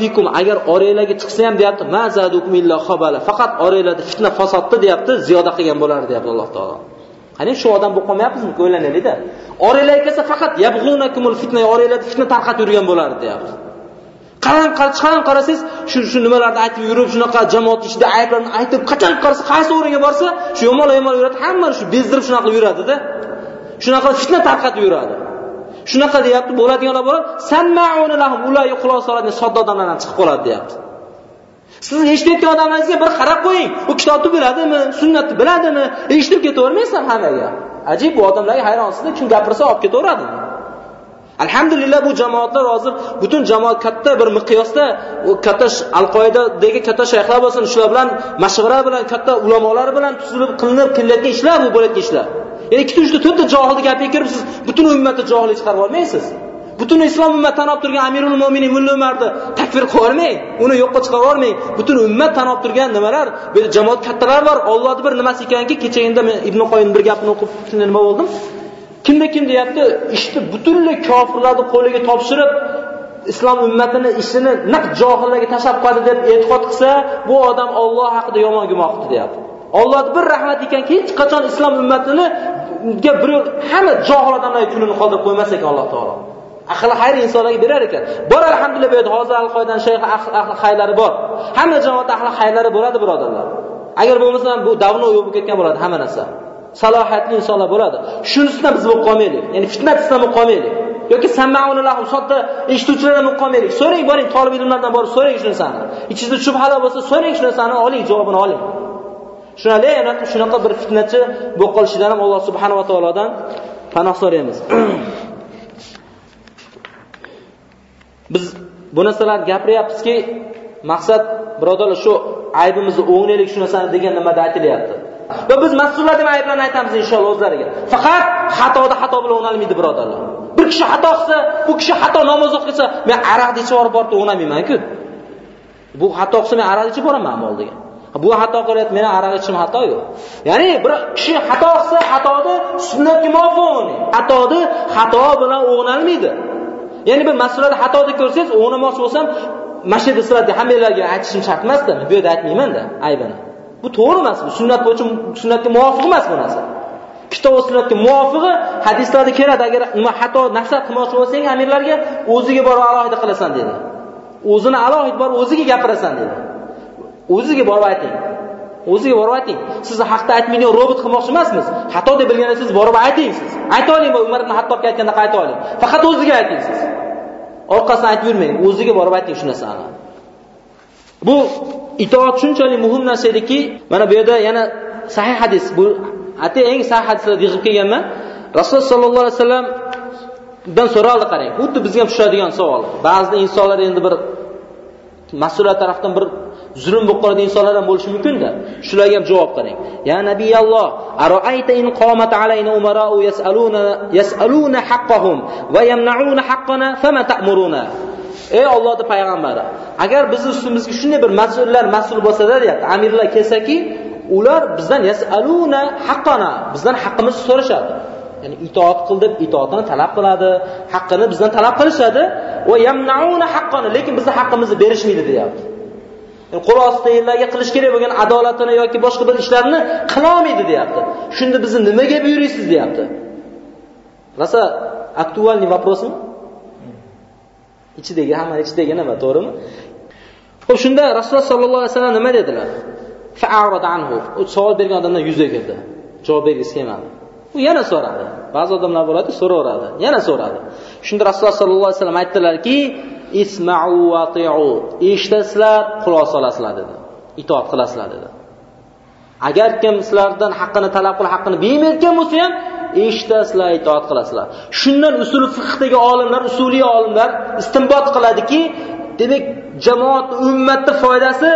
fikum agar oranglarga chiqsa ham deyapti. Faqat oranglarda fitna fasodni deyapti. Ziyoda qilgan bo'lar deyapti alloh taolo. Qani shu odam bo'lib qolmayapmizmi? O'ylanaylikda oranglarga kelsa faqat yabg'unakumul fitna oranglarda fitna tarqatib yurgan bo'lardi deyapti. Qarang qachon qarasangiz shu shu nimalarni aytib yurib shunaqa jamoat ichida ayblarni aytib qachon qarasa qaysi o'ringa borsa shu yomon yomon yuradi. Hammani shu bezdirib shunaqa qilib yuradida. Shunaqa fitna tarqatib yuradi. Shunaqa deyapti bo'ladiganlar bo'ladi ular quloq soladigan sodda odamlardan chiqib qoladi deyapti. Siz eshitayotgan odamlaringizga bir qarab qo'ying. U kitobni biladimi sunnatni biladimi? Eshitib ketavermaysan hammaga. Ajib bu odamlarga hayronsizda kim gapirsa olib ketaveradi alhamdulillah bu jamoatlar hozir butun jamoat katta bir miqyosda u katta al qoidadagi katta shayxlar bo'lsin shular bilan mashvara bilan katta ulamolar bilan tuzilib qilinib qilinayotgan ishlar bu bo'layotgan ishlar. Ya'ni ikkita uchta to'rtta johilni gapiga kirib siz butun ummatni johil chiqarib olmaysiz. Butun islom ummati tanob olib turgan amirul mo'minin mulla umarni takfir qilib yubormang uni yo'qqa chiqarib yubormang butun ummat tanob olib turgan nimalar bu yerda jamoat kattalar bor ollohni bir nimasi ekanki endi men ibn qoyim bir gapini o'qib nima bo'ldim? Kimda kim deyapti ishni butunlay kofirlarni qo'liga topshirib islom ummatini ishini naq johillarga tashlab qo'yadi deb e'tiqod qilsa bu odam olloh haqida yomon gumon qildi deyapti. Ollohni bir rahmat ekanki hech qachon islom ummatiga birov hamma johil odamlarga kunini qoldirib qo'ymas ekan alloh taolo. Ahli xayr insonlarga berar ekan. Bor alhamdulillah bu yerda hozir al qoidan shayx ahli xayrlari bor. Hamma jamoat ahli xayrlari bo'ladi birodarlar agar bo'lmasa bu davno yo'q bo'lib ketgan bo'ladi hamma narsa. Salohiyatli insonlar bo'ladi. Shunisidan biz bo'lib qolmaylik. Ya'ni fitnasidan bo'lib qolmaylik. Yoki lahum sodda eshituvchilardan bo'lib qolmaylik. So'rang boring tolib ilmlardan borib so'rang shu narsani ichingizda shubhalar bo'lsa so'rang shu narsani oling javobini oling. Shunali shunaqa bir fitnachi bo'lib qolishidan ham alloh subhanava taolodan panoh so'raymiz. Biz bu narsalarni gapiryapmizki maqsad birodarlar shu aybimizni o'nglaylik shu narsani degan nimada aytilyapti. Va biz mas'ullar deb ayblarni aytamiz inshaalloh o'zlariga. Faqat xatoda xato bilan o'nalmaydi birodarlar. Bir kishi xato qilsa bu kishi xato namoz o'qisa men aroqni ichib yuborib borib o'namaymanku bu xato qilsa men aroq ichib boramanmi oldiga bu xato qilyapti meni aroq ichishim xato yo'q. Ya'ni bir kishi xato qilsa xatoni sunnatga muvofiq xatoni xato bilan o'g'nalmaydi ya'ni bir mas'ulada xatoda ko'rsangiz o'g'namoqchi bo'lsam mana shu yerda sizlarga hammalarga aytishim shart emasda bu yerda aytmaymanda aybini bu to'g'ri emas bu. Sunnat bo'yicha sunnatga muvofiq emas bu narsa. Kitob va sunnatga muvofiqi hadislarda keladi. Agar nima xato nasihat qilmoqchi bo'lsang amirlarga o'ziga borib alohida qilasan dedi. O'zini alohida borib o'ziga gapirasan dedi. O'ziga borib ayting. O'ziga borib ayting. Sizni haqda aytmaydigan robot qilmoqchi emasmiz. Xato deb bilganda siz borib ayting siz. Ayta oling umar ibn hattobga aytganda ayta oling. Faqat o'ziga ayting siz. Orqasidan aytib yurmang. O'ziga borib ayting shu narsani. Bu itoat shunchalik muhim narsa ediki mana bu yerda yana sahih hadis. Bu atay eng sahih hadislarni yig'ib kelganman. Rasululloh sollallohu alayhi vasallamdan so'raldi qarang xuddi bizga ham tushadigan savol. Ba'zi insonlar endi bir mas'ullar tarafdan bir zulm bo'lib qoladigan insonlar ham bo'lishi mumkinda shularga ham javob qarang. Ya nabiyalloh aroayta in qomat alayna umarau yasaluna yasaluna haqqahum va yamnauna haqqana fama ta'muruna? Ey Allohning payg'ambari agar bizni ustimizga shunday bir mas'ullar mas'ul bo'lsada deyapti. Amirlar kelsaki ular bizdan yasaluna haqqona bizdan haqqimizni so'rashadi. Ya'ni itoat qil deb itoatini talab qiladi haqqini bizdan talab qilishadi. Va yamnauna haqqana, lekin bizni haqqimizni berishmaydi deyapti. Yani qo'l ostidagilarga qilish kerak bo'lgan adolatini yoki boshqa bir ishlarni qilolmaydi deyapti. Shunda bizni nimaga buyuraysiz deyapti. Rosa aktualniy вопросmi ichidagi hamma ichidagi nima to'g'rimi? Ho'p shunda rasululloh sollallohu alayhi vasallam nima dedilar? Anhu. U savol bergan odamdan yuz o'girdi javob bergisi kelmadi. U yana so'radi. Ba'zi odamlar bo'ladi so'raveradi. Yana so'radi. Shunda rasululloh sollallohu alayhi vasallam aytdilarki ismau vatiu eshitasizlar quloq solasizlar dedi. Itoat qilasizlar dedi. Agar kim sizlardan haqqini talab qilib haqqini bermayotgan bo'lsa ham eshitasizlar itoat qilasizlar. Shundan usul fiqhdagi olimlar usuliy olimlar istinbot qiladiki demak jamoat ummatni foydasi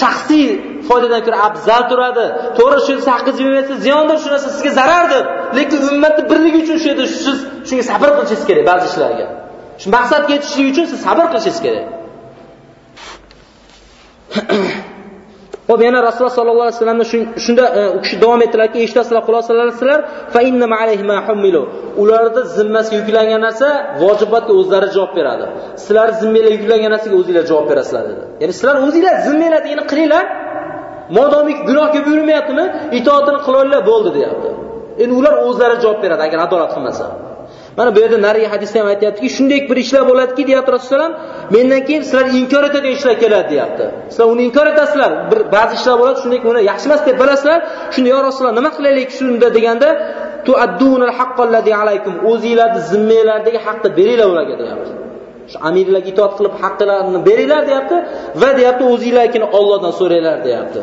shaxsiy foydadan ko'ra afzal turadi. To'g'ri shu narsa haqqingizni bermaysiz ziyondir shu narsa sizga zarardir. Lekin ummatni birligi uchun shu yerda siz shunga sabr qilishingiz kerak ba'zi ishlarga. Shu maqsadga yetishlik uchun siz sabr qilishingiz kerak. Xo'p, yana Rasululloh sollallohu alayhi vasallamni shunda e, u kishi davom etdilarki, eshitasizlar, quloq fa inna ma alayhim humilu. Ularda zimmasiga yuklangan narsa vojibatga o'zlari javob beradi. Sizlar zimmanglar yuklangan narsaga o'zingizlar javob berasizlar dedi. Ya'ni sizlar o'zinglar zimmanglarni qilinglar. Modomiki gunohga buyurmayaptimi, itoatini qilinglar bo'ldi, deyapti. Endi ular o'zlari javob beradi agar adolat qilmasa. Mana bu yerda narigi hadisda ham aytyaptiki, shunday bir ishlar bo'ladiki, deyapti Rasululloh, mendan keyin sizlar inkor etadigan ishlar keladi, deyapti. Sizlar uni inkor etasizlar. Bir ba'zi ishlar bo'ladi, shunday uni yaxshi emas deb bilasizlar. Shunda yo Rasululloh, nima qilaylik shunda deganda, tu'addunal haqqallazi alaykum. O'zingizlarning zimmanglardagi haqqni beringlar ularga, deyapti. Shu amirlarga itoat qilib haqqlarini beringlar, deyapti va deyapti o'zinglarkini Allohdan so'ranglar, deyapti.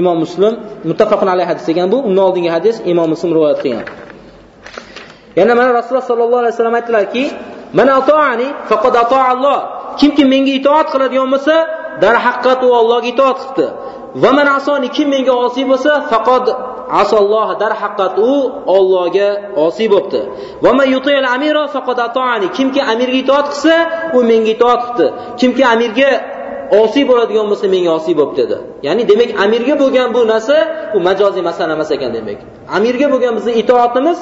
Imom Muslim muttafaqun alayhi hadis degan bu, undan oldingi hadis Imom Muslim rivoyat qilgan. Yana mana Rasululloh sollallohu alayhi vasallam aytdilarki, "Man ato'ani faqad ato'a Alloh." Kimki menga itoat qiladigan bo'lsa, darhaqiqat u Allohga itoat qildi. Va man asoni kim menga osiy bo'lsa, faqad asalloh darhaqiqat u Allohga osiy bo'libdi. Va man yuti'al amira faqad ato'ani. Kimki amirga itoat qilsa, u menga itoat qildi. Kimki amirga osiy bo'ladigan bo'lsa menga osiy bo'pti dedi ya'ni demak amirga bo'lgan bu narsa bu majoziy masala emas ekan demak amirga bo'lgan bizni itoatimiz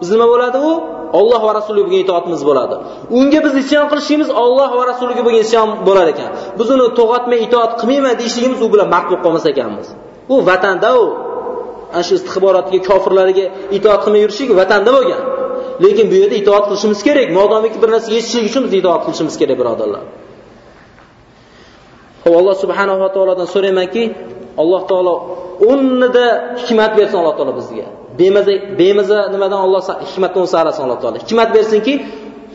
biz nima bo'ladi u Alloh va rasuliga bo'lgan itoatimiz bo'ladi. Unga biz isyon qilishimiz Alloh va rasuliga bo'lgan isyon bo'lar ekan. Biz uni to'g'atmay itoat qilmayman deyishligimiz u bilan mard bo'lib qolmas ekanmiz. U vatanda u ana shu istixborotga, kofirlarga itoat qilmay yurishlik vatanda bo'lgan. Lekin bu yerda itoat qilishimiz kerak. Modomiki bir narsa yetishlik uchun biz itoat qilishimiz kerak, birodarlar. Xo'p, Alloh subhanahu va taolodan so'raymanki, Alloh taolo o'rnida hikmat bersin Alloh taolo bizga. Bemaza bemaza nimadan Alloh hikmatni o'zi saqlasin Alloh taolo. Hikmat bersinki,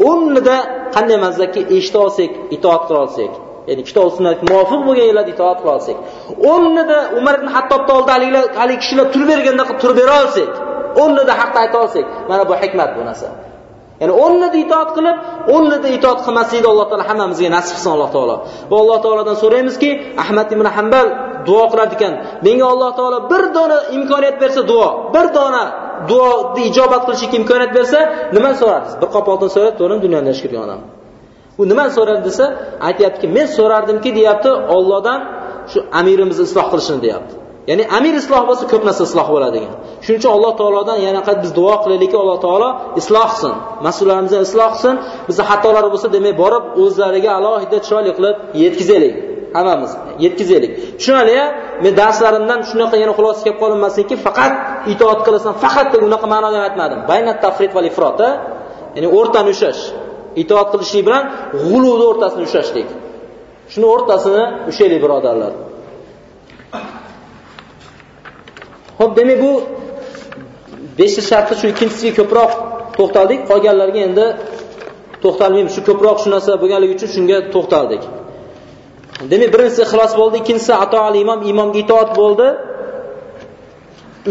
o'rnida qanday mazzaki eshita olsak, itoat qila olsak, ya'ni kitob sunnatga muvofiq bo'lgan yerlarda itoat qila olsak, o'rnida Umar ibn Hattobni oldida haligilar hali kishilar turib berganda turib bera olsak, o'rnida haqni ayta olsak, mana bu hikmat bu narsa. Ya'ni o'rnida itoat qilib, o'rnida itoat qilmaslikni Alloh taolo hammamizga nasib qilsin Alloh taolo. Va Alloh taolodan so'raymizki, Ahmad ibn Hanbal duo qilar ekan menga alloh taolo bir dona imkoniyat bersa duo bir dona duoni ijobat qilishga imkoniyat bersa nima so'rardingiz bir qop oltin so'rab to'rim dunyodan yashirgan kirgan odam? U nima so'radi desa aytyaptiki men so'rardimki deyapti Allohdan shu amirimizni isloh qilishini deyapti. Ya'ni amir isloh bo'lsa ko'p narsa isloh bo'ladi degan shuning uchun alloh taolodan yana biz duo qilaylikki alloh taolo isloh qilsin mas'ullarimizni isloh qilsin bizni xatolar bo'lsa demak borib o'zlariga alohida chiroyli qilib yetkazaylik. Hammamiz yetkazaylik. Tushunali ya men darslarimdan shunaqa yana xulosa kelib qolinmasinki faqat itoat qilasan faqat deb unaqa ma'noda aytmadim. Baynat tafrit va ifrota, ya'ni o'rtani ushlash. Itoat qilishlik bilan g'uluvni o'rtasini ushlashlik. Shuni o'rtasini ushlaylik birodarlar. Xo'p, demak bu 5 ta shartni shu ikkinchisiga ko'proq to'xtaldik. Qolganlarga endi to'xtalmaymiz. Shu ko'proq shu narsa bo'lganligi uchun shunga to'xtaldik. Demak birinchisi ixlos bo'ldi ikkinchisi atoal imom imomga itoat bo'ldi.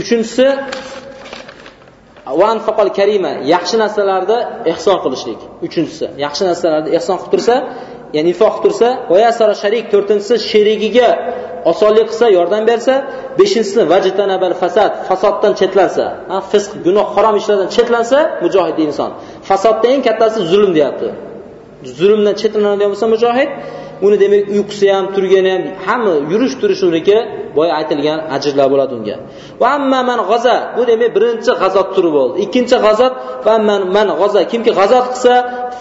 Uchinchisi van faqal karima yaxshi narsalarda ehson qilishlik. Uchinchisi yaxshi narsalarda ehson qilib tursa ya'ni nifoq tursa va sharik to'rtinchisi sherigiga osonlik qilsa yordam bersa beshinchisi vajtanabal fasad fasoddan chetlansa. Fisq gunoh harom ishlardan chetlansa mujohid inson. Fasodda eng kattasi zulm deyapti. Zulmdan chetlanadigan bo'lsa mujohid uni demak uyqusi ham turgani ham hamma yurish turish uniki boya aytilgan ajrlar bo'ladi unga. Va man g'aza bu demak birinchi g'azot turi bo'ldi. Ikkinchi g'azot va man g'aza kimki g'azot qilsa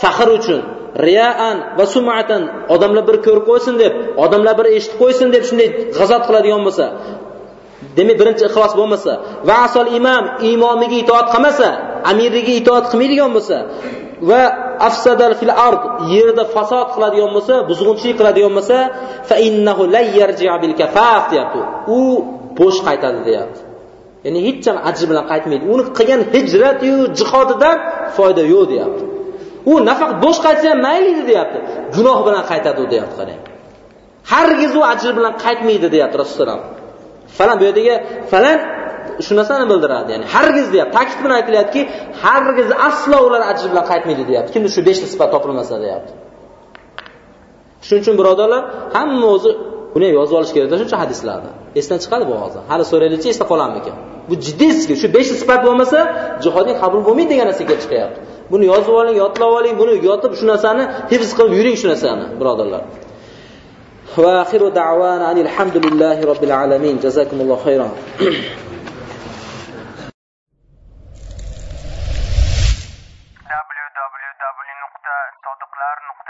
faxr uchun. Riyaan va sumatan. Odamlar bir ko'rib qo'ysin deb odamlar bir eshitib qo'ysin deb shunday g'azat qiladigan bo'lsa demak birinchi ixlos bo'lmasa va asol imom imomiga itoat qilmasa amiriga itoat qilmaydigan bo'lsa va afsadal fil ard yerda fasod qiladigan bo'lsa buzg'unchilik qiladigan bo'lsa fa innahu la bil kafaf deyapti. U bo'sh qaytadi deyapti. Ya'ni hech ham ajr bilan qaytmaydi. Uni qilgan hijratiyu jihodidan foyda yo'q deyapti. U nafaq bo'sh qaytsa ham mayli edi deyapti. Gunoh bilan qaytadi u deyapti qarang. Hargiz u ajr bilan qaytmaydi deyapti rasululloh falan bu yerdagi falan shu narsani bildiradi ya'ni hargiz deyapti. Ta'kid bilan aytilyaptiki hargiz aslo ular ajr bilan qaytmaydi deyapti. Kimda shu beshta sifat topilmasa deyapti. Shuning uchun birodarlar hamma o'zi buni yozib olish kerakda shuncha hadislarni esdan chiqadi bu hozir hali so'raylikchi esda qolarmikan bu jiddiy shu beshta sifat bo'lmasa jihodning qabul bo'lmaydi degan narsa kelib chiqyapti. Buni yozib oling, yodlab oling, buni yotib shu narsani hifz qilib yuring shu narsani, birodarlar. Va axiru da'wana anil hamdulillahi robbil alamin. Jazakumulloh xayron. www.sodiqlar.com